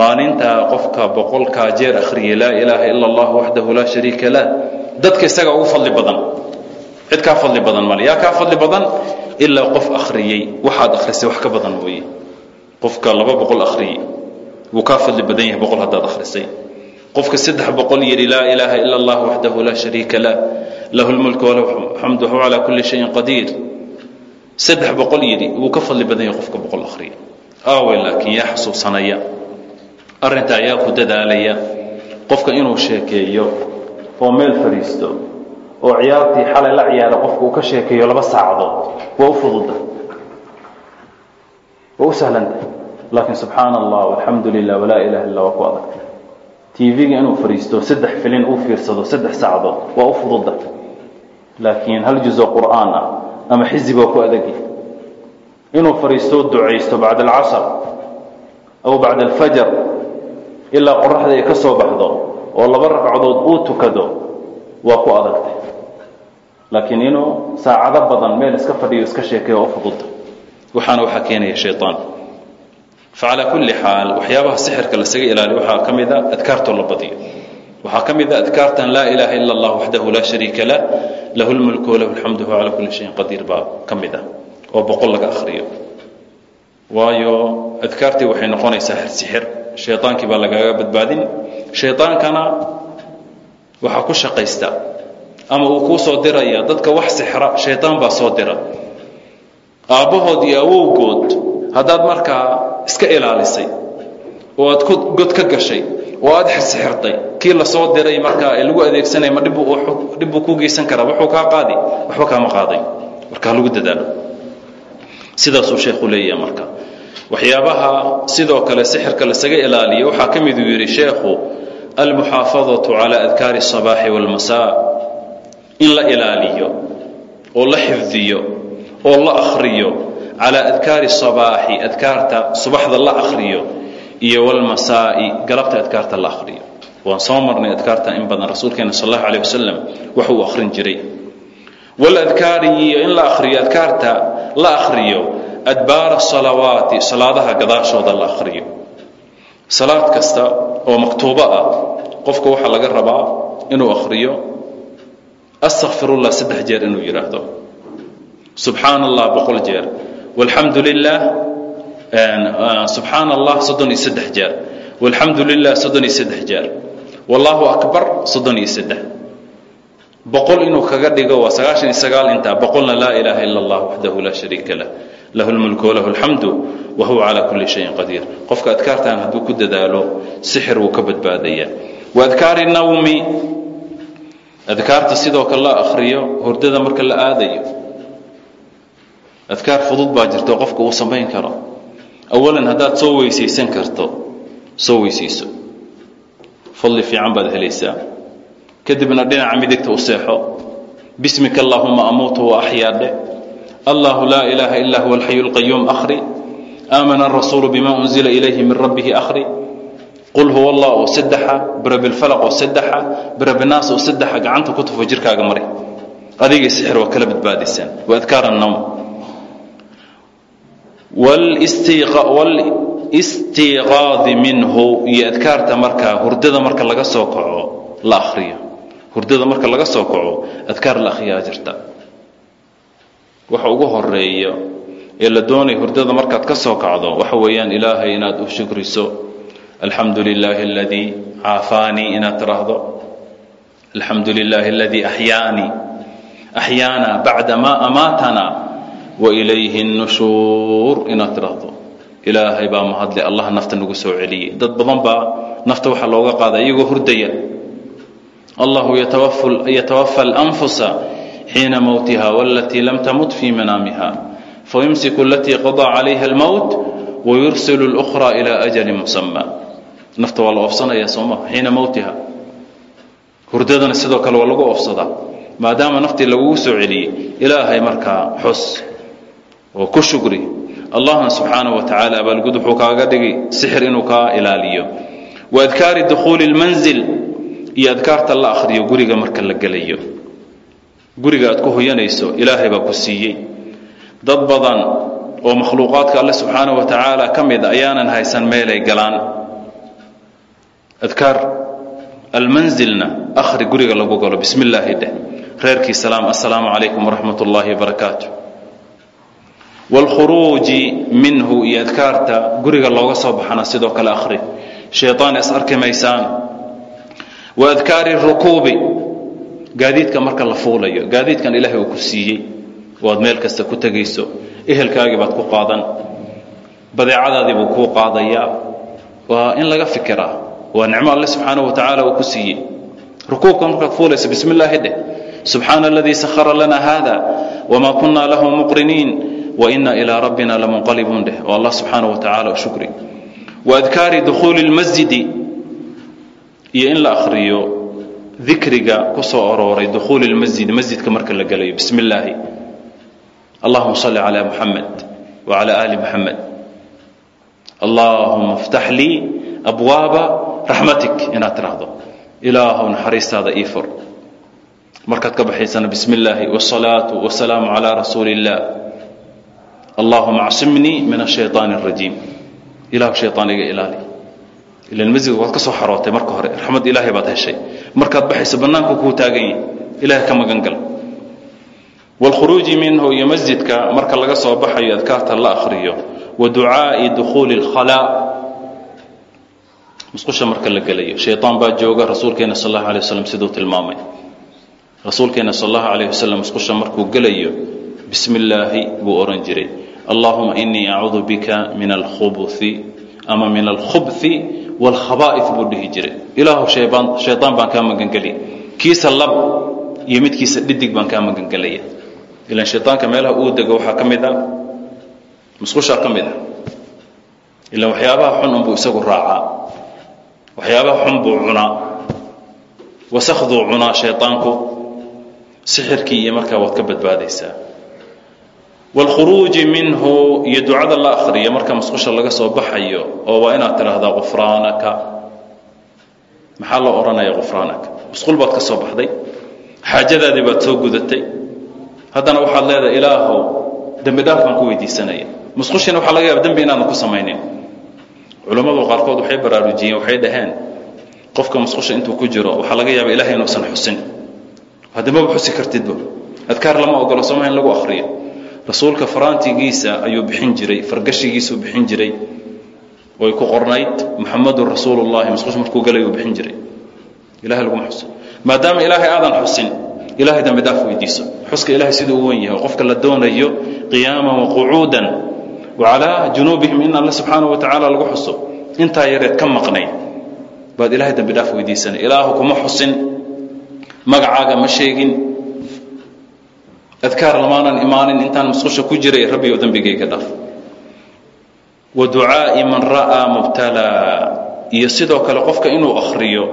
maalintaa qofka boqolkaa jeer akhriyay laa ilaaha ila allah waxdahu laa shariika lah. Dadka isaga ugu fadli badan. Cid kaa fadli badan male. Yaa kaa fadli badan? Ilaa qof akhriyey. Waxaad akhrisay wax ka badan mooye qofka laba boqol akhriyey wuu kaa fadli badan yahay boqol haddaad akhrisay. Qofka saddex boqol yidhi laa ilaaha ila اllah waxdahu laa shariika lah lahu lmulku walahu xamdu huwa calaa kuli shayin qadiir saddex boqol wuu ka fadli badan yahay qofka boqol akhriya aawe laakiin yaa xasuusanaya. Arrintaa yaa ku dadaalaya. Qofka inuu sheekeeyo oo meel fadhiisto oo ciyaartii xalay la ciyaara qofka uu ka sheekeeyo laba saacadood waa u fududa waa u sahlanta laakiin subxaana allah alxamdu lilah walaa ilaha illa waa ku adagta tv-ga inuu fadhiisto saddex filin uu fiirsado saddex saacadood waa u fududa. Laakiin hal juzo qur'aan ah ama xizib waa ku adagi. Inuu fadhiisto ducaysto bacda alcasr aw bacda alfajar ilaa qoraxda ay ka soo baxdo oo laba ragcadood uu tukado waa ku adagtay. Laakiin inuu saacado badan meel iska fadhiyo iska sheekeeyo oo fududta waxaana waxaa keenaya shayaan facalaa kulli xaal waxyaabaha sixirka lasaga ilaaliyo waxaa ka mida adkaartoo la badiyo. Waxaa ka mida adkaartan laa ilaaha ila allah waxdahu laa shariika lah lahu lmulku walahu lxamdu huwa calaa kulli shayin qadiir baa ka mid ah oo boqol laga akhriyo. Waayo adkaartii waxay noqonaysaa sixir. Shayaankii baa lagaaga badbaadin. Shayaankana waxaa ku shaqaysta ama uu kuu soo diraya dadka wax sixra shayaan baa soo dira aabbahood iyo awowgood haddaad markaa iska ilaalisay oo aad god ka gashay oo aad xisixirtay kii lasoo diray markaa ee lagu adeegsanaya ma dhibbuu kuu geysan karaa wuxuu kaa qaadi waxba kaama qaaday marka lagu dadaalo sidaasuu sheekhu leeyaha marka waxyaabaha sidoo kale sixirka lasaga ilaaliyo waxaa ka miduu yidhi sheekhu almuxaafadatu calaa adkaari الصabaaxi wاlmasaa in la ilaaliyo oo la xifdiyo oo la akhriyo calaa adkaari sabaaxi adkaarta subaxda la akhriyo iyo walmasaa'i galabta adkaarta la akhriyo. Waan soo marnay adkaarta in badan rasuulkeena sal allahu alيh wasalam wax uu akhrin jiray. Waladkaari iyo in la akhriyo adkaarta la akhriyo adbaara salawaati salaadaha gadaashooda la akhriyo. Salaad kasta oo maktuubo ah qofka waxaa laga rabaa inuu akhriyo astakfirullah saddex jeer inuu yidhaahdo subxaan allah boqol jeer. Walxamdu lilah subxaan allah soddon iyo saddex jeer. Walxamdu lilah soddon iyo saddex jeer. Wallaahu akbar soddon iyo saddex. Boqol inuu kaga dhigo waa sagaashan iyo sagaal intaa. Boqolna laa ilaaha ila allah waxdahu laa shariika lah. Lahu lmulku walahu alxamdu wa calaa kulli shayin qadiir qofka adkaartan hadduu ku dadaalo sixir wuu ka badbaadayaa wa adkaari nawmi adkaarta sidoo kale la akhriyo hurdada marka la aadayo adkaar fudud baa jirto qofka uu samayn karo. Awalan haddaad soo weysaysan karto soo weysayso. Fadli fiican baad helaysaa. Kadibna dhinaca midigta u seexo. Bismika allaahuma amuutu wa axyaa dhe allahu laa ilaaha illa huwa alxayu lqayuum akhri. Aamana arasuulu bima unzila ilayhi min rabbihi akhri. Qul huwa allah oo saddexa birabilfalaq oo saddexa birabinaas oo saddexa gacanta ku tufo jirkaaga mari. Adigii sixir waa kala badbaadaysaan wa adkaar annawm walistiiqaadi minhu iyo adkaarta markaa hurdada marka laga soo kaco la akhriyo. Hurdada marka laga soo kaco adkaar la akhriyaa jirta. Waxa ugu horreeya ee la doonaya hurdada markaad ka soo kacdo waxa weeyaan ilaahay inaad u shukriso. Alxamdu lilaahi aladii caafaanii inaad tiraahdo. Alxamdu lilaahi aladii axyaanii axyaana bacda maa amaatana wailayhi nushuur inaad tiraahdo ilaahay baa mahadle allah nafta nagu soo celiyey dad badan baa nafta waxaa looga qaada iyagoo hurdaya allahu yatawafa alanfusa xiina mowtiha walatii lam tamut fii manaamiha fayumsiku alatii qadaa calayha almowt wayursilu اlأkhra ilaa ajalin musama nafta waa la oofsanaya sooma xiina mowtiha hurdadana sidoo kale waa lagu oofsadaa maadaama naftii lagugu soo celiyey ilaahay markaa xus oo ku shukri. Allahna subxaana wa tacaala abaalgud wuxuu kaaga dhigi sixir inuu kaa ilaaliyo. Wa adkaari dukhuuli اlmanzil iyo adkaarta la akhriyo guriga marka la gelayo. Guriga aad ku hoyanayso ilaahay baa ku siiyey. Dad badan oo makhluuqaadka alle subxaana wa tacaala ka mid ah ayaanan haysan meelay galaan. Adkaar almanzilna akhri guriga lagu galo. Bismi illaahi dheh reerkii salaam assalaamu calaykum waraxmat ullaahi wbarakaatu wاlkhuruuji minhu iyo adkaarta guriga looga soo baxana sidoo kale akhri. Shayطaan is arki maysaan wa adkaari rukuubi. Gaadiidka marka la fuulayo gaadiidkan ilaahay uu ku siiyey. Oo meel kasta ku tegayso ehelkaagii baad ku qaadan. Badeecadaadii buu kuu qaadayaa waa in laga fikiraa waa nicmo alle subxaana wa tacaala uu ku siiyey. Rukuubka markaad fuulayso bismi dheh. Subxaana aladii sahara lana hada wma kuna lahu muqriniin waina ilaa rabbina lamunqalibuun dheh oo allah subxaana wa tacala u shukri wa adkaari dukhuuli اlmasjidi iyo in la akhriyo dikriga ku soo arooray dukhuuli lmasjid masjidka marka la gelayo. Bismi illaahi allahuma salli calaa muxamed wacala aali muxamed allaahuma iftax lii abwaaba raxmatik inaad tidhaahdo. Ilaahow naxariistaada ii fur. Markaad ka baxaysana bismi illaahi wsalaatu wasalaamu calaa rasuuli illah allahuma acsimnii min ashayطaan اrajiim ilahu shayaan iga ilaali ilan masjidka waad ka soo xarootay marka hore raxmad ilaahay baad heshay markaad baxayso bannaanku kuu taagan yahi ilahay ka magan gal wاlkhuruuji minhu iyo masjidka marka laga soo baxayo adkaarta la akhriyo wa ducaa'i dukhuuli اlkhalaa musqusha marka la gelayo shayطaan baa jooga rasuulkeena sal اllahu alيه waslm siduu tilmaamay rasuulkeena sal اllahu alayh waslm musqusha markuu gelayo bismi illaahi buu ohan jiray allahuma inii acuudu bika min alkhubuثi ama min alkhubثi wاlkhaba'if buu dhihi jiray ilaahu shayطaan baan kaa magangeli kiisa lab iyo midkiisa dhidig baan kaa magangelaya ilan shayطaanka meelaha uu dego waxaa ka mid a musqushaa ka mid a ilan waxyaabaha xun unbuu isagu raacaa waxyaabaha xun buu cunaa wasakhduu cunaa shayطaanku sixirkii iyo markaa waad ka badbaadaysaa wاlkhuruuji minhu iyo ducada la akhriya marka musqusha laga soo baxayo oo waa inaad tidhaahdaa gufraanaka. Maxaa loo odhanaya gufraanaka? Musqul baad ka soo baxday xaajadaadii baad soo gudatay. Haddana waxaad leedahay ilaahow dembi dhaaf baan ku weydiisanaya. Musqushina waxaa laga yaaba dembi inaadan ku samaynin. Culammadu qaarkood waxay baraarujiyeen waxay dhaheen qofka musqusha intuu ku jiro waxaa laga yaaba ilahay inuusan xusin. Haddamaba xusi kartidba adkaar lama ogolo sooma in lagu akhriyo rasuulka faraantigiisa ayuu bixin jiray fargashigiisuu bixin jiray. Way ku qornayd muxamadun rasuulullahi musqusha markuu galayuu bixin jiray. Ilahay laguma xuso maadaama ilaahay aadan xusin ilahay dambi dhaaf weydiiso. Xuska ilahay siduu u wen yahay. Qofka la doonayo qiyaaman waqucuudan wacalaa junuubihim in alle subxaanahu wa lagu xuso. Intaa yareed ka maqnayd baad ilahay dambi dhaaf weydiisanay ilaahu kuma xusin. Magacaaga ma sheegin adkaar lamaanan imaanin intaan musqusha ku jiray rabbi oo dembigayga dhaaf wa ducaa'i man ra'aa mubtalaa iyo sidoo kale qofka inuu akhriyo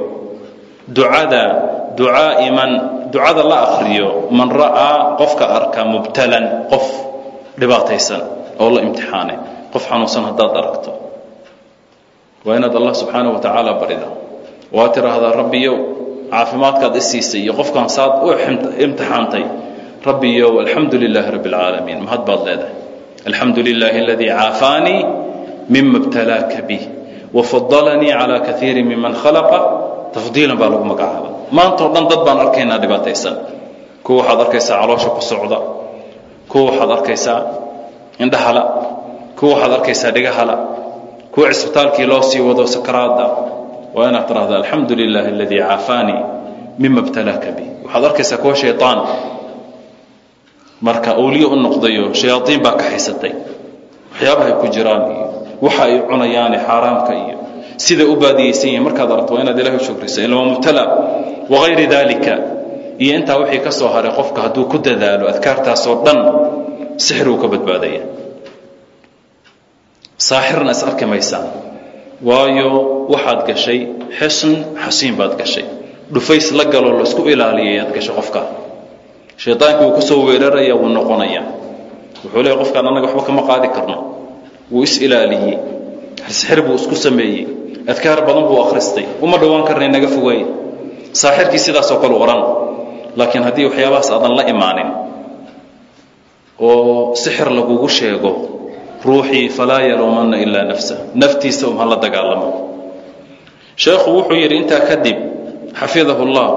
ducada ducaa'i man ducada la akhriyo man ra'aa qofka arka mubtalan qof dhibaataysan oo la imtixaanay qof xanuunsan haddaad aragto waa inaad allah subxaana wa tacaala barida waa tidhaahdaa rabbiyow caafimaadkaad i siisay iyo qofkaan saad u imtixaantay rabbiyow alxamdu lilaahi rabb اlcaalamiin mahad baad leedahay. Alxamdu lilaahi aladii caafaanii mima btalaaka bih wafadalanii calaa kaiiri miman khalaqa. Tafdiilan baa lagu magacaaba. Maantao dhan dad baan arkaynaa dhibaataysan. Kuwa waxaad arkaysaa caloosha ku socda. Kuwa waxaad arkaysaa indhahala kuwa waxaad arkaysaa dhigahala kuwa cisbitaalkii loo sii wado sakaraada waa inaad tiraahda alxamdu lilaahi aladii caafaanii mima btalaaka bih waxaad arkaysaa kuwa shayaan marka awliye u noqdayo shayaaiin baa ka haysatay. Waxyaabahay ku jiraan iyo waxa ay cunayaane xaaraamka iyo siday u baadiyaysan yihiin markaad aragto waa inaad ilahi shukrisa ila mubtala wagayri dalika iyo intaa wixii ka soo haray qofka hadduu ku dadaalo adkaartaasoo dhan sixiruu ka badbaadaya. Saaxirna is arki maysaan waayo waxaad gashay xisn xasiin baad gashay. Dhufays la galoo la isku ilaaliyay aad gashay qofka shayطaankii wuu ku soo weeraraya wuu noqonaya. Wuxuu leeya qofkaan annaga waxba kama qaadi karno. Wuu is ilaaliyey. Sixir buu isku sameeyey. Adkaar badan buu akhristay uma dhowaan karnay naga fogeey saaxirkii sidaasoo kale odhan laakiin haddii waxyaabahaas aadan la imaanin oo sixir lagugu sheego ruuxii falaa yaluumanna ilaa nafsa. Naftiisa um hala dagaalamo. Sheekhu wuxuu yidhi intaa kadib xafidahu اllah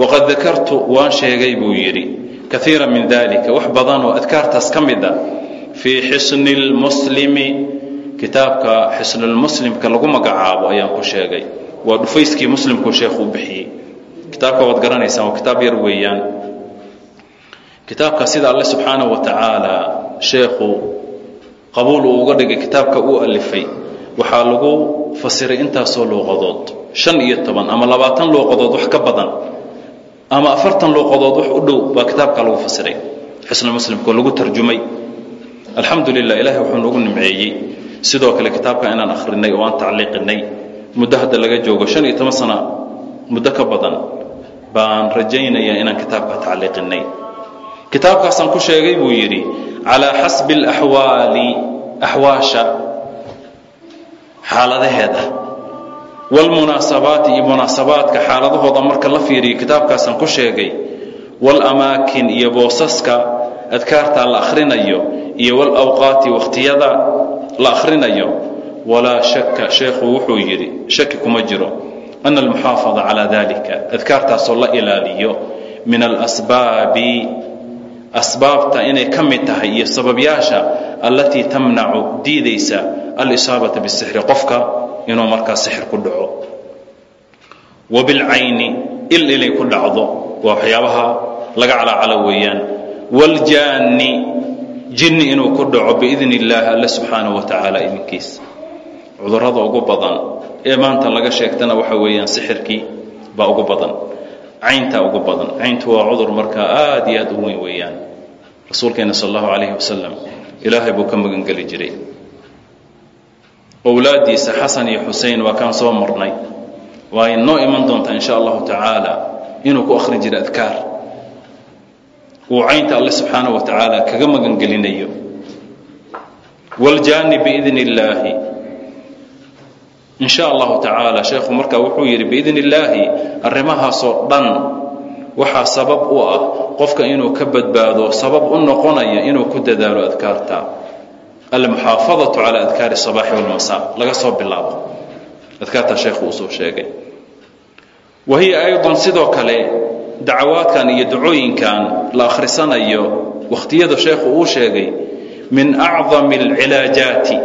waqad dakartu waan sheegay buu yidhi kaiira min dalika wax badan oo adkaartaas ka mid a fii xisni اlmuslimi kitaabka xisnulmuslimka lagu magacaabo ayaan ku sheegay waa dhufayskii muslimkuu sheekhu bixiyey kitaabka waad garanaysaan waa kitaab yar weeyaan kitaabka sida alle subxaanaه wa tacaala sheekhu qabuul uu uga dhigay kitaabka uu alifay waxaa lagu fasiray intaasoo luuqadood shan iyo toban ama labaatan luuqadood wax ka badan ama afartan luuqadood wax u dhow baa kitaabka lagu fasiray xisnulmuslimka oo lagu tarjumay. Alxamdu lilah ilahay wuxuu noogu nimceeyey. Sidoo kale kitaabka inaan akhrinay oo aan tacliiqinay muddo hadda laga joogo shan iyo toban sana muddo ka badan baan rajaynayaa inaan kitaabka tacliiqinay. Kitaabkaasaan ku sheegay buu yidhi calaa xasbi alaxwaali axwaasha xaaladaheeda waalmunaasabaati iyo munaasabaadka xaaladahooda marka la fiiriyo kitaabkaasaan ku sheegay waalamaakin iyo boosaska adkaarta la akhrinayo iyo walawqaati wakhtiyada la akhrinayo walaa shaka sheekhu wuxuu yidhi shaki kuma jiro ana almuxaafada calaa dalika adkaartaasoo la ilaaliyo min alasbaabi asbaabta inay ka mid tahay iyo sababyaasha allatii tamnacu diidaysa alisaabata bisixri qofka inuu markaa sixir ku dhaco. Wa bilcayni il inay ku dhacdo waa waxyaabaha laga calaacalo weeyaan. Waaljaanni jinni inuu ku dhaco biidni illaahi alle subxaanahu wa tacaala idinkiis cudurrada ugu badan ee maanta laga sheegtana waxa weeyaan sixirkii baa ugu badan cayntaa ugu badan. Cayntu waa cudur markaa aad iyo aad u weyn weeyaan. Rasuulkeena sal allahu calayhi wasalam ilaahay buu ka magangeli jiray owlaaddiisa xasan iyo xusein waa kaan soo marnay. Waa noo iman doontaa in sha allahu tacaala inuu ku akhri jira adkaar. Uu caynta alle subxaanahu wa tacaala kaga magangelinayo. Waaljaani biidni illaahi in sha allahu tacaala sheekhu markaa wuxuu yidhi biidni illaahi arrimahaasoo dhan waxaa sabab u ah qofka inuu ka badbaado sabab u noqonaya inuu ku dadaalo adkaarta almuxaafadatu cala adkaari sabaaxi walmasa laga soo bilaabo. Adkaarta sheekhu uu soo sheegay. Wa hiya aydan sidoo kale dacawaadkan iyo dacooyinkan la akhrisanayo wakhtiyada sheekhu uu sheegay min acdami alcilaajaati.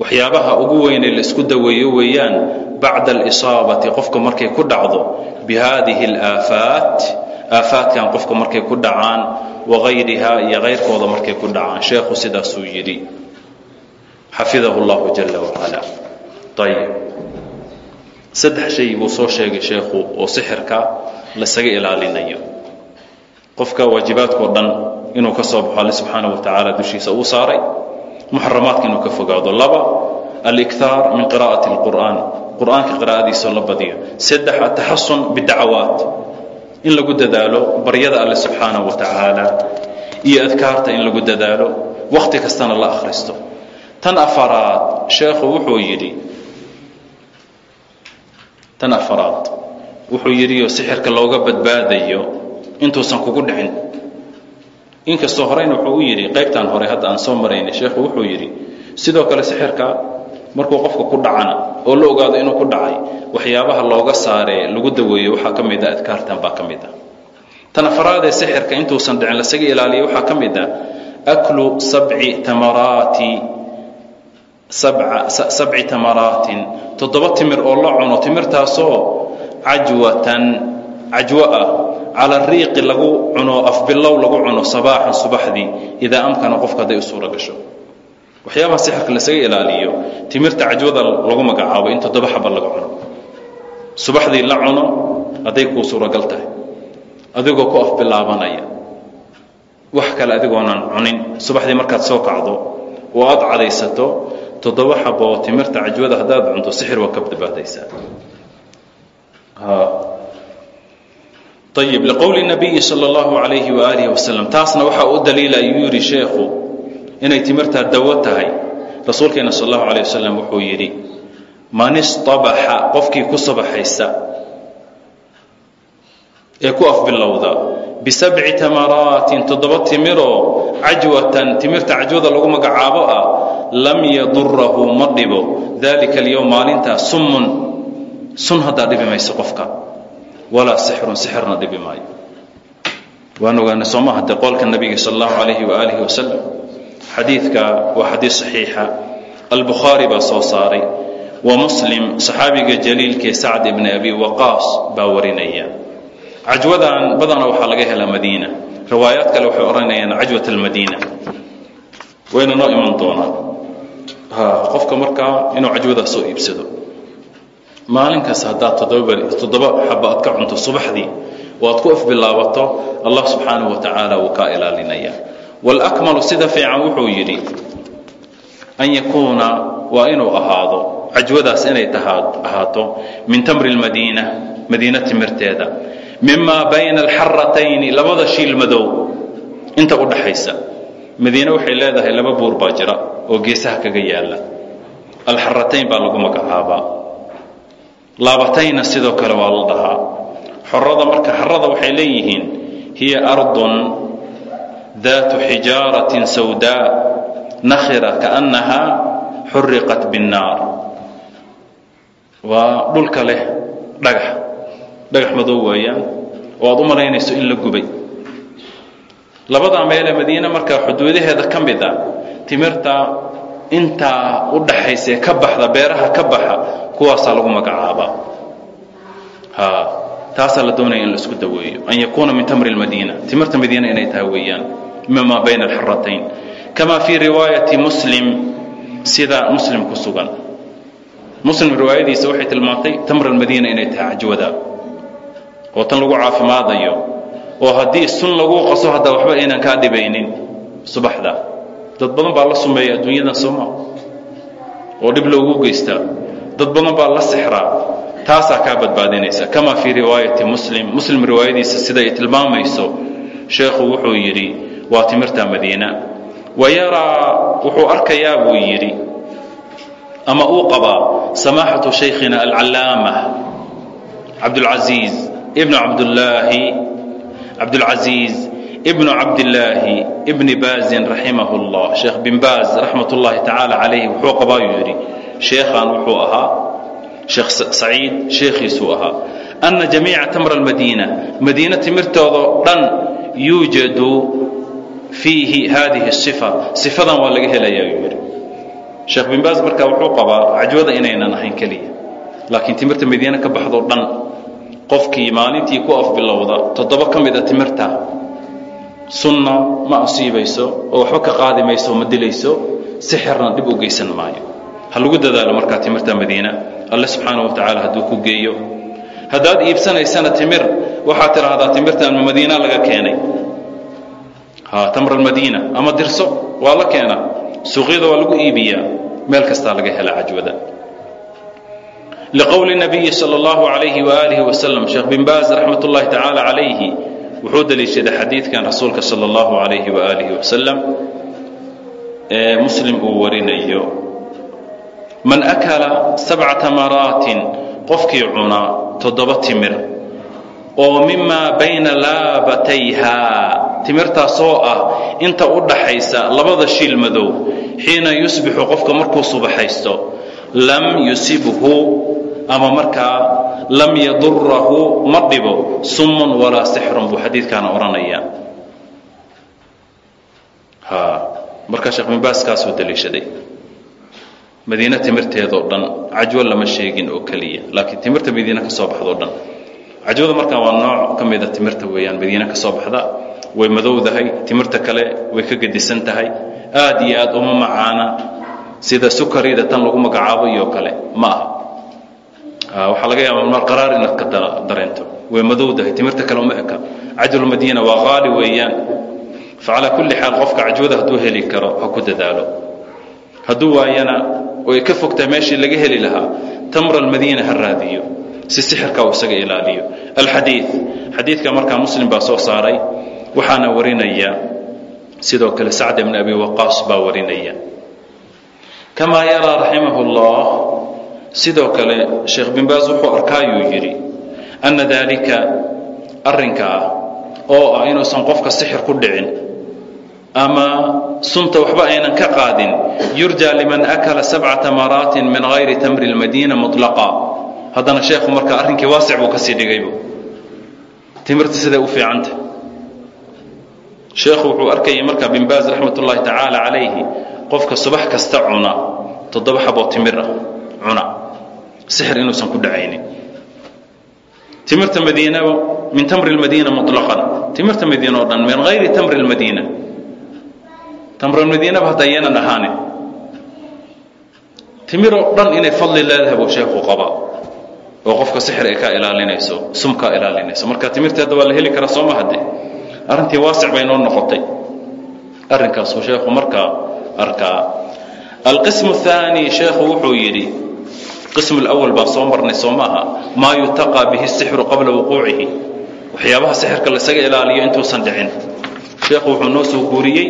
Waxyaabaha ugu weynee la isku daweeyo weeyaan bacda alisaabati qofka markay ku dhacdo bi haadihi alaafaat. Aafaadkan qofka markay ku dhacaan wagayriha iyo kayrkooda markay ku dhacaan sheekhu sidaasuu yidhi xafidahu llahu jala wacala ayib saddex shay buu sheegay sheekhu oo sixirka lasaga ilaalinayo qofka waajibaadkao dhan inuu ka soo baxo alle subxaana wa tacaala dushiisa uu saaray muxaramaadka inuu ka fogaado laba aliktaar min qira'ati اlqur'aan qur'aanka qiraa'adiisao la badiyo saddex ataxasun bidacawaat in lagu dadaalo baryada alle subxaanaه wa tacaala iyo adkaarta in lagu dadaalo wakhti kastana la akhristo. Tan afaraad sheekhu wuxuu yidhi tan afaraad wuxuu yidhi oo sixirka looga badbaadayo intuusan kugu dhicin. Inkastoo horeyna wuxuu u yidhi qaybtan hore hadda aan soo maraynay sheekhu wuxuu yidhi sidoo kale sixirka markuu qofka ku dhacana oo la ogaado inuu ku dhacay waxyaabaha looga saaree lagu daweeyo waxaa ka mid a adkaartan baa ka mid ah. Tan afaraadee sixirka intuusan dhicin lasaga ilaaliya waxaa ka mid ah aklu sabci tamaraati sabci tamaraatin. Toddoba timir oo la cuno timirtaasoo cajwatan cajwo ah. Cala riiqi lagu cuno afbilow lagu cuno sabaaxan subaxdii idaa amkana qofka hadday u gasho. Waxyaabaha sixirka lasaga ilaaliyo timirta cajwada lagu magacaabo in toddoba xaba laga cuno subaxdii la cuno hadday kuu suuragal tahay. Adigoo ku afbilaabanaya. Wax kale adigoonan cunin. Subaxdii markaad soo kacdo oo aad cadaysato toddoba xaba oo timirta cajwada haddaad cunto sixir waa ka badbaadaysaa. Ayib liqowli nabiyi sala allahu calayhi waaalihi wasalam taasna waxaa u daliila ayuu yidhi sheekhu inay timirtaa dawo tahay. Rasuulkeena sal allahu alayh wasalam wuxuu yidhi man istabaxa qofkii ku sabaxaysa ee ku afbilowda bisabci tamaraatin toddoba timiroo cajwatan timirta cajwada lagu magacaabo ah lam yadurahu ma dhibo. Dalika alyowm maalintaa summun sun haddaa dhibi mayso qofka. Walaa sixrun sixirna dhibi maayo. Waan ogaanay soo maaha dee nabiga sal allahu calayhi waaalihi wasalam xadiidka waa xadiid saxiixa. Albukhaari baa soo saaray wa muslim saxaabiga jaliilkee sacd ibni abi waqaas baa warinaya. Cajwadan badana waxaa laga helaa madiina. Riwaayaad kale waxay odhanayaan cajwat almadiina. Wayna noo iman doonaa. Ha qofka markaa inuu cajwadaa soo iibsado. Maalinkaas haddaad toddoba xaba aad ka cunto subaxdii oo aad ku afbilaabato allah subxaanahu wa tacaala wuu kaa ilaalinaya. Wاlakmalu sida fiican wuxuu yidhi an yakuuna waa inuu ahaado cajwadaas inay ahaato min tamri اlmadiina madiine timirteeda. Mimaa bayna alxaratayni labada shiil madow inta u dhaxaysa. Madiine waxay leedahay laba buur baa jira oo geesaha kaga yaalla alxaratayn baa lagu magacaabaa. Laabatayna sidoo kale waa la dhahaa. Xorada marka xarada waxay leeyihiin hiya ardun daatu xijaaratin sawdaa nakhira kaannahaa xuriqat binnaar waa dhulka leh dhagax. Dhagax madow weeyaan. Oo aad u malaynayso in la gubay. Labadaa meelee madiine markaa xuduudaheeda ka mid a timirta intaa u dhaxaysae ka baxda beeraha ka baxa kuwaasaa lagu magacaabaa ha taasaa la doonaya in la isku daweeyo. An yakuuna min tamri اlmadiina timirta madiina inay tahay weeyaan. Mima bayna alxaratayn kama fii riwaayati muslim sida muslim ku sugan muslim riwaayadiisa waxay tilmaantay tamr almadiina inay tahay cajwada oo tan lagu caafimaadayo oo haddii sun lagu qaso haddaa waxba aynan kaa dhibaynin subaxda. Dad badan baa la sumeeya adduunyadan sooma oo dhib loogu geystaa. Dad badan baa la sixraa taasaa kaa badbaadinaysa. Kama fii riwaayati muslim muslim riwaayadiisa sida ay tilmaamayso sheekhu wuxuu yidhi waa timirta madiina. Wa yaraa wuxuu arkayaa buu yidhi ama uu qabaa samaaxatu shaykhina alcallaama cabdulcasiiz ibnu cabdullaahi cabdulcasiiz ibnu cabdillaahi ibni baazin raximah اllah sheekh bin baaz raxmat ullaahi tacaala calayhi wuxuu qabaayuu yidhi sheekhan wuxuu ahaa sheekh saciid sheekhiisuu ahaa anna jamiica tamra almadiina madiina timirtoodao dhan yuujadu fiihi haadihi sifa sifadan waa laga helayaa yuu yidhi sheekh bin baaz markaa wuxuu qabaa cajwada inaynan ahayn keliya. Laakiin timirta madiine ka baxdoo dhan qofkii maalintii ku afbilowda toddoba ka mida timirta sunna ma asiibayso oo waxba ka qaadi mayso ma dilayso sixirna dhib u geysan maayo. Ha lagu dadaalo markaa timirta madiina alle subxaana wa tacaala hadduu ku geeyo. Haddaad iibsanaysana timir waxaad tidhaahdaa timirtan madiina laga keenay. Ha tamra almadiina ama dirso waa la keenaa suuqyada waa lagu iibiyaa. Meel kastaa laga hela cajwada. Liqowli nabiyi sal اllahu alayhi waalihi wasalam sheekh bin baaz raxmat ullahi tacaala calayhi wuxuu daliishaday xadiidkan rasuulka sal اllahu alayhi waalihi wasalam ee muslim uu warinayo. Man akala sabca tamaraatin qofkii cunaa toddoba timir oo mimaa bayna laabatayha. Timirtaasoo ah inta u dhaxaysa labada shiil madow xiina yusbixu qofka markuu subaxaysto. Lam yusibhu ama markaa lam yadurahu ma dhibo summun walaa sixrun buu xadiidkaana odhanaya markaa sheekh binbaas kaasuu daliishaday. Madiine timirteedoo dhan cajwo lama sheegin oo keliya laakiin timirta madiine ka soo baxdoo dhan cajwada markaa waa nooc ka mida timirta weeyaan madiine ka soo baxda. Way madowdahay timirta kale way ka gedisan tahay. Aad iyo aad uma macaana sida sukarida tan lagu magacaabo iyo kale ma aha. Waxaa laga yaaba mar qaraar inaad ka dareento. Way madowdahay timirta kale uma eka. Cajwulmadiina waa qaali weeyaan. Facalaa kulli xaal qofka cajwada hadduu heli karo ha ku dadaalo. Hadduu waayana oo ay ka fogtahay meeshii laga heli lahaa. Tamra almadiina ha raadiyo si sixirka uu isaga ilaaliyo alxadiid xadiidka markaa muslim baa soo saaray waxaana warinaya sidoo kale sacd bn abi waqaas baa warinaya kamaa yaraa raximah اllah sidoo kale sheekh bin baas wuxuu arkaayuu yidhi anna daalika arrinkaa oo ah inuusan qofka sixir ku dhicin ama sunta waxba aynan ka qaadin yurja liman akala sabca tamaraatin min hayri tamri اlmadiina muطlaqa haddana sheekhu marka arrinkii waasic buu ka sii dhigaybu timirta siday u fiicanta sheekhu wuxuu arkayay marka bin baaz raxmat ullaahi tacaala calayhi qofka subax kasta cuna toddoba xaboo timir ah cuna. Sixir inuusan ku dhacaynin. Timirta madiinaba min tamri lmadiina muطlaqan timirta madiina oo dhan min hayri tamri lmadiina tamrilmadiinaba hadda ayanan ahaanin. Timiroo dhan inay fadli leedahay buu sheekhu qabaa oo qofka sixir ay kaa ilaalinayso sum kaa ilaalinayso marka timirta hadda waa la heli karaa sooma hadde arrintii waasic bay noo noqotay arrinkaasuu sheekhu markaa arkaa alqismu الثaanي sheekhu wuxuu yidhi qism اlأwl baan soo marnay soo maaha maa yutaqى bihi الsixru qabla wuquucihi waxyaabaha sixirka lasaga ilaaliyo intuusan dhicin sheekhu wuxuu noo soo guuriyey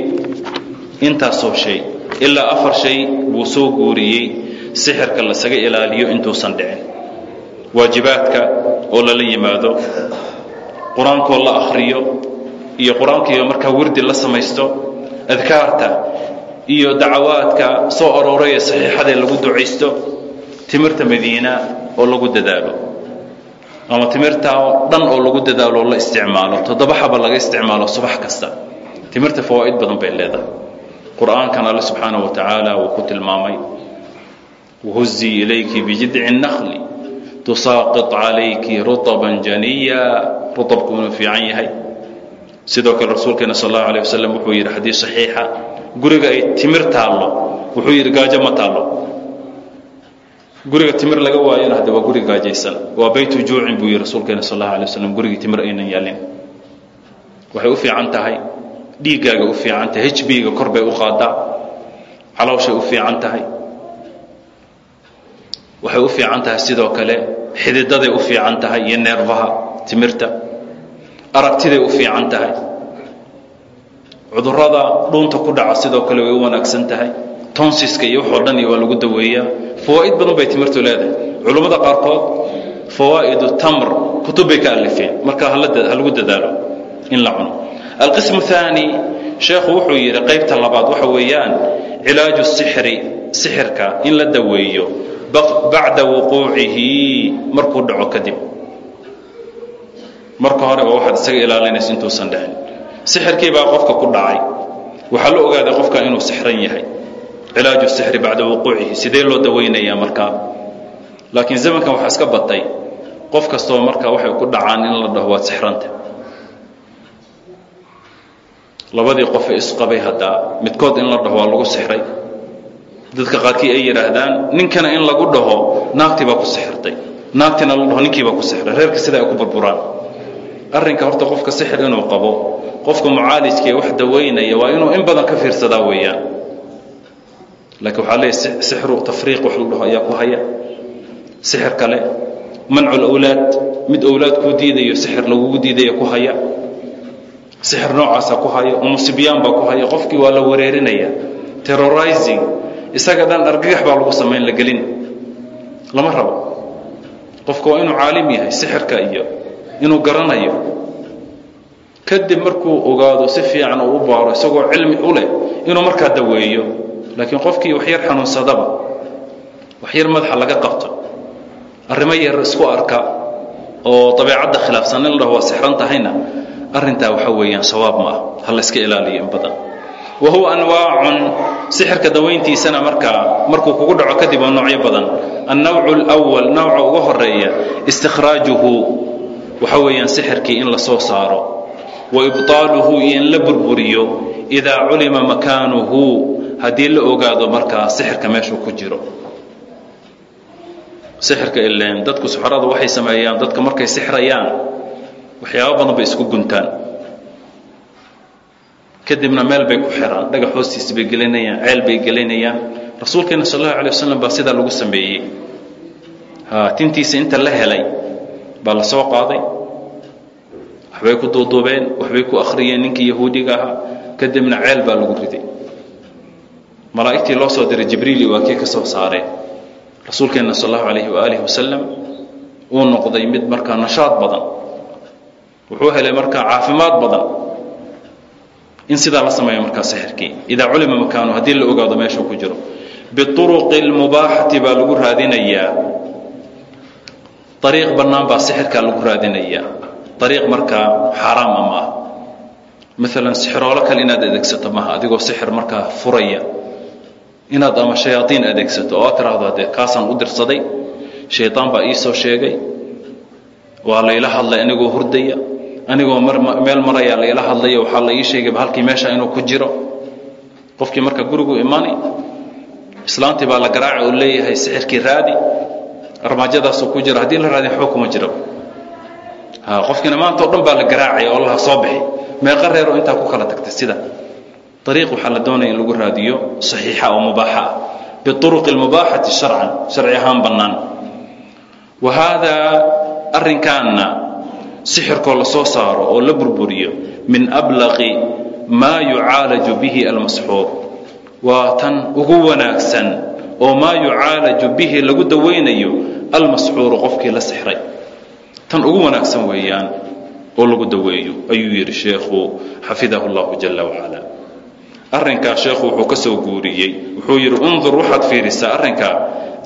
intaasoo shay ilaa afar shay buu soo guuriyey sixirka lasaga ilaaliyo intuusan dhicin waajibaadka oo lala yimaado. Qur'aankoo la akhriyo iyo qur'aankiioo markaa wirdi la samaysto adkaarta iyo dacawaadka soo arooraya saxiixadee lagu ducaysto timirta madiina oo lagu dadaalo ama timirta dhan oo lagu dadaalo oo la isticmaalo toddoba xaba laga isticmaalo subax kasta. Timirta fawaa'id badan bay leedahay. Qur'aankan alle subxaana wa tacaala wuu ku tilmaamay. Wahuzii ilayki bijidci الnakli tusaaqit calayki ruطban janiya ruطabku inuu fiican yahay sidoo kale rasuulkeena sal اllahu alيه wasalam wuxuu yidhi xadiis صaxiixa guriga ay timir taallo wuxuu yidhi gaajo ma taallo guriga timir laga waayona hadde waa guri gaajaysan waa baytu juucin buu yihi rasuulkeena sal اllahu alيه wasalam gurigii timir aynan yaalin waxay u fiican tahay dhiiggaaga u fiican tahay h b-ga kor bay u qaadaa calooshay u fiican tahay waxay u fiican tahay sidoo kale xididaday u fiican tahay iyo neerfaha timirta. Aragtiday u fiican tahay. Cudurrada dhuunta ku dhaca sidoo kale way u wanaagsan tahay. Tonsiska iyo waxoo dhan iyo waa lagu daweeyaa. Fawaa'id badan bay timirtu leedahay. Culummada qaarkood fawaa'idu tamr kutub bay ka alifeen. Marka ha lagu dadaalo in la cuno. Alqismu haani sheekhu wuxuu yidhi qaybta labaad waxa weeyaan cilaaju sixri sixirka in la daweeyo bacda wuquucihi markuu dhaco kadib. Marka hore waxaad isaga ilaalinaysa intuusan dhicin sixirkii baa qofka ku dhacay. Waxaa la ogaaday qofka inuu sixran yahay. Cilaaju sixri bacda wuquucihi sidee loo dawaynayaa markaa? Laakiin zamankan waxaa iska batay. Qof kastoo markaa waxay ku dhacaan in la dhaho waad sixranta labadii qofe isqabay haddaa midkood in la dhaho waa lagu sixray dadka qaarkii ay yidhaahdaan ninkana in lagu dhaho naagtii baa ku sixirtay. Naagtina la dhaho ninkii baa ku sixray reerka sida ay ku burburaan. Arrinka horta qofka sixir inuu qabo qofka mucaalijkaee wax dawaynaya waa inuu in badan ka fiirsadaa weeyaan. Laakiin waxaa leeyahy sixru tafriiq wax la dhaho ayaa ku haya. Sixir kale mancu lawlaad mid owlaad kuu diidayo sixir lagugu diidaya ku haya. Sixir noocaasa ku haya umusibyaan baa ku haya. Qofkii waa la wareerinaya. Terrorizing isaga dhan argagax baa lagu samayn la gelin. Lama rabo. Qofka waa inuu caalim yahay sixirka iyo inuu garanayo. Kadib markuu ogaado si fiican uu u baaro isagoo cilmi u leh inuu markaa daweeyo. Laakiin qofkii wax yar xanuunsadaba wax yar madaxa laga qabto. Arrimo yar isku arka oo dabeecadda khilaafsan in la dhaho waa sixran tahayna arrintaa waxa weeyaan sawaab ma ah. Ha la iska ilaaliyo in badan wa huwa anwaacun sixirka dawayntiisana markaa markuu kugu dhaco kadib waa noocyo badan annawcu alwal nawca uga horreeya istikhraajuhu waxa weeyaan sixirkii in la soo saaro wa ibtaaluhu iyo in la burburiyo idaa culima makaanuhu haddii la ogaado markaa sixirka meeshuu ku jiro sixirka ileen dadku suxaradu waxay sameeyaan dadka markay sixrayaan waxyaabo badan bay isku guntaan kadibna meel bay ku xiraan. Dhagax hoostiisa bay gelinayaan ceel bay gelinayaan rasuulkeena sal allahu alay wasalam baa sidaa lagu sameeyey. Tintiisa inta la helay baa la soo qaaday. Waxbay ku duuduubeen waxbay ku akhriyeen ninkii yahuudiga ahaa. Kadibna ceel baa lagu riday. Malaa'igtii loo soo diray jibriili waa kii ka soo saareen. Rasuulkeenna sal allahu alayhi waaalih wasalam uu noqday mid markaa nashaad badan. Wuxuu helay markaa caafimaad badan in sidaa la sameeyo markaa sixirkii. Idaa culima makaanu haddii la ogaado meeshuu ku jiro. Biuruqi اlmubaaxati baa lagu raadinayaa. Ariiq bannaan baa sixirkaa lagu raadinayaa. Ariiq markaa xaaraam ama ah maalan sixiroolo kale inaad adeegsato maha adigoo sixir markaa furaya. Inaad ama shayaaiin adeegsato oo aad tiraahdo haddee kaasaan u dirsaday shayطaan baa ii soo sheegay. Waa layla hadlay anigoo hurdaya anigoo meel maraya layla hadlaya waxaa la ii sheegayba halkii meesha inuu ku jiro. Qofkii marka gurigu imani islaantii baa la garaaca oo leeyahay sixirkii raadi armaajadaasuu ku jiro haddii la raadin waxba kuma jiro. Qofkiina maanta o dhan baa la garaacaya oo allaha soo bixi. Meeqa reero intaa ku kala tagtay sida. Ariiq waxaa la doonaya in lagu raadiyo saxiixa oo mubaaxa. Ah biuruqi اlmubaaxati sharcan sharci ahaan bannaan. Wa haadaa arrinkaanna sixirkoo la soo saaro oo la burburiyo min ablaqi maa yucaalaju bihi almasxuur. Waa tan ugu wanaagsan oo maa yucaalaju bihi lagu dawaynayo almasxuuru qofkii la sixray. Tan ugu wanaagsan weeyaan oo lagu daweeyo ayuu yidhi sheekhu xafidahu llahu jala wacala arrinkaa sheekhu wuxuu ka soo guuriyey wuxuu yidhi undur waxaad fiirisaa arrinkaa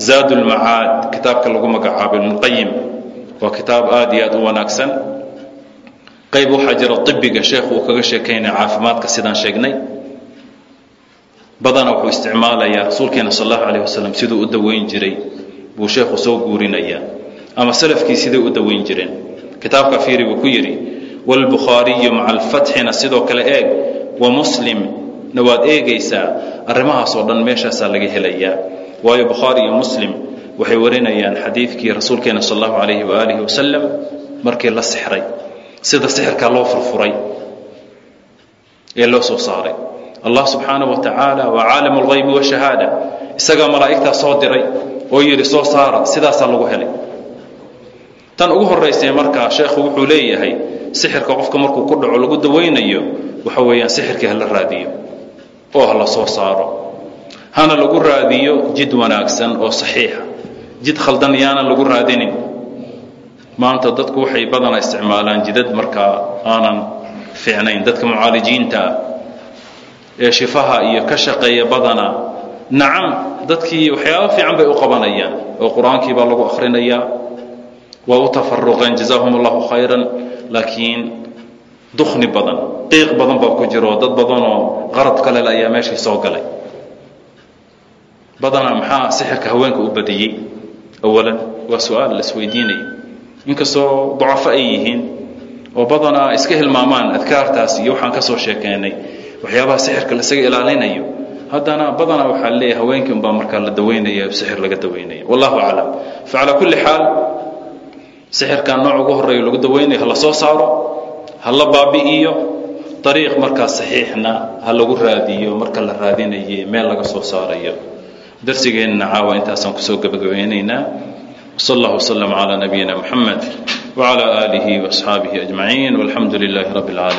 zaad lmacaad kitaabka lagu magacaabo ibnuqayim waa kitaab aad iyo aad u wanaagsan. Qayb waxaa jira ibiga sheekhu uu kaga sheekaynaya caafimaadka sidaan sheegnay. Badana wuxuu isticmaalayaa rasuulkeena sal allahu alayh wasalam siduu u daweyn jiray buu sheekhu soo guurinayaa. Ama salafkii siday u daweyn jireen. Kitaabka fiiri buu ku yidhi wاlbukhaariyu maca alfatxina sidoo kale eeg wa muslimna waad eegaysaa arrimahaas oo dhan meeshaasaa laga helayaa. Waayo bukhaari iyo muslim waxay warinayaan xadiidkii rasuulkeena sal allahu alayhi waaalih wasalam markii la sixray sida sixirka loo furfuray ee loo soo saaray. Allah subxaana wa waa caalam alhaybi washahaada isagaa malaa'igtaa soo diray oo yidhi soo saara sidaasaa lagu helay. Tan ugu horraysay markaa sheekhu wuxuu leeyahay sixirka qofka markuu ku dhaco lagu dawaynayo waxa weeyaan sixirkii hala raadiyo oo ha la soo saaro hana lagu raadiyo jid wanaagsan oo saxiixa jid khaldan yaana lagu raadinin maanta dadku waxay badana isticmaalaan jidad markaa aanan fiicnayn. Dadka mucaalijiinta ah ee shifaha iyo ka shaqeeya badana nacam dadkii waxyaaba fiican bay u qabanayaan oo qur'aankii baa lagu akhrinayaa waa u tafaruqeen jazaahum allahu khayran laakiin dukni badan qiiq badan baa ku jiro. Dad badanoo qarad kalele ayaa meeshii soo galay. Badanaa maxaa sixirka haweenka u badiyey awalan waa su'aal la isweydiinaya inkastoo dacafo ay yihiin oo badanaa iska hilmaamaan adkaartaas iyo waxaan ka soo sheekeynay waxyaabaha sixirka lasaga ilaalinayo haddana badanaa waxaa leeyahay haweenkii unbaa markaa la dawaynaya sixir laga dawaynaya wallahu aclam facalaa kulli xaal sixirkan nooc ugu horreeyo lagu dawaynayo ha la soo saaro ha la baabi'iyo dariiq markaa saxiixna ha lagu darsigeenna caawa intaasaan ku soo gebagabeynaynaa wsal allah wslm calaa nabiyina muxamed wcalى aalihi waasxaabihi ajmaciin walxamdu lilaahi rabbi اlcaalamiin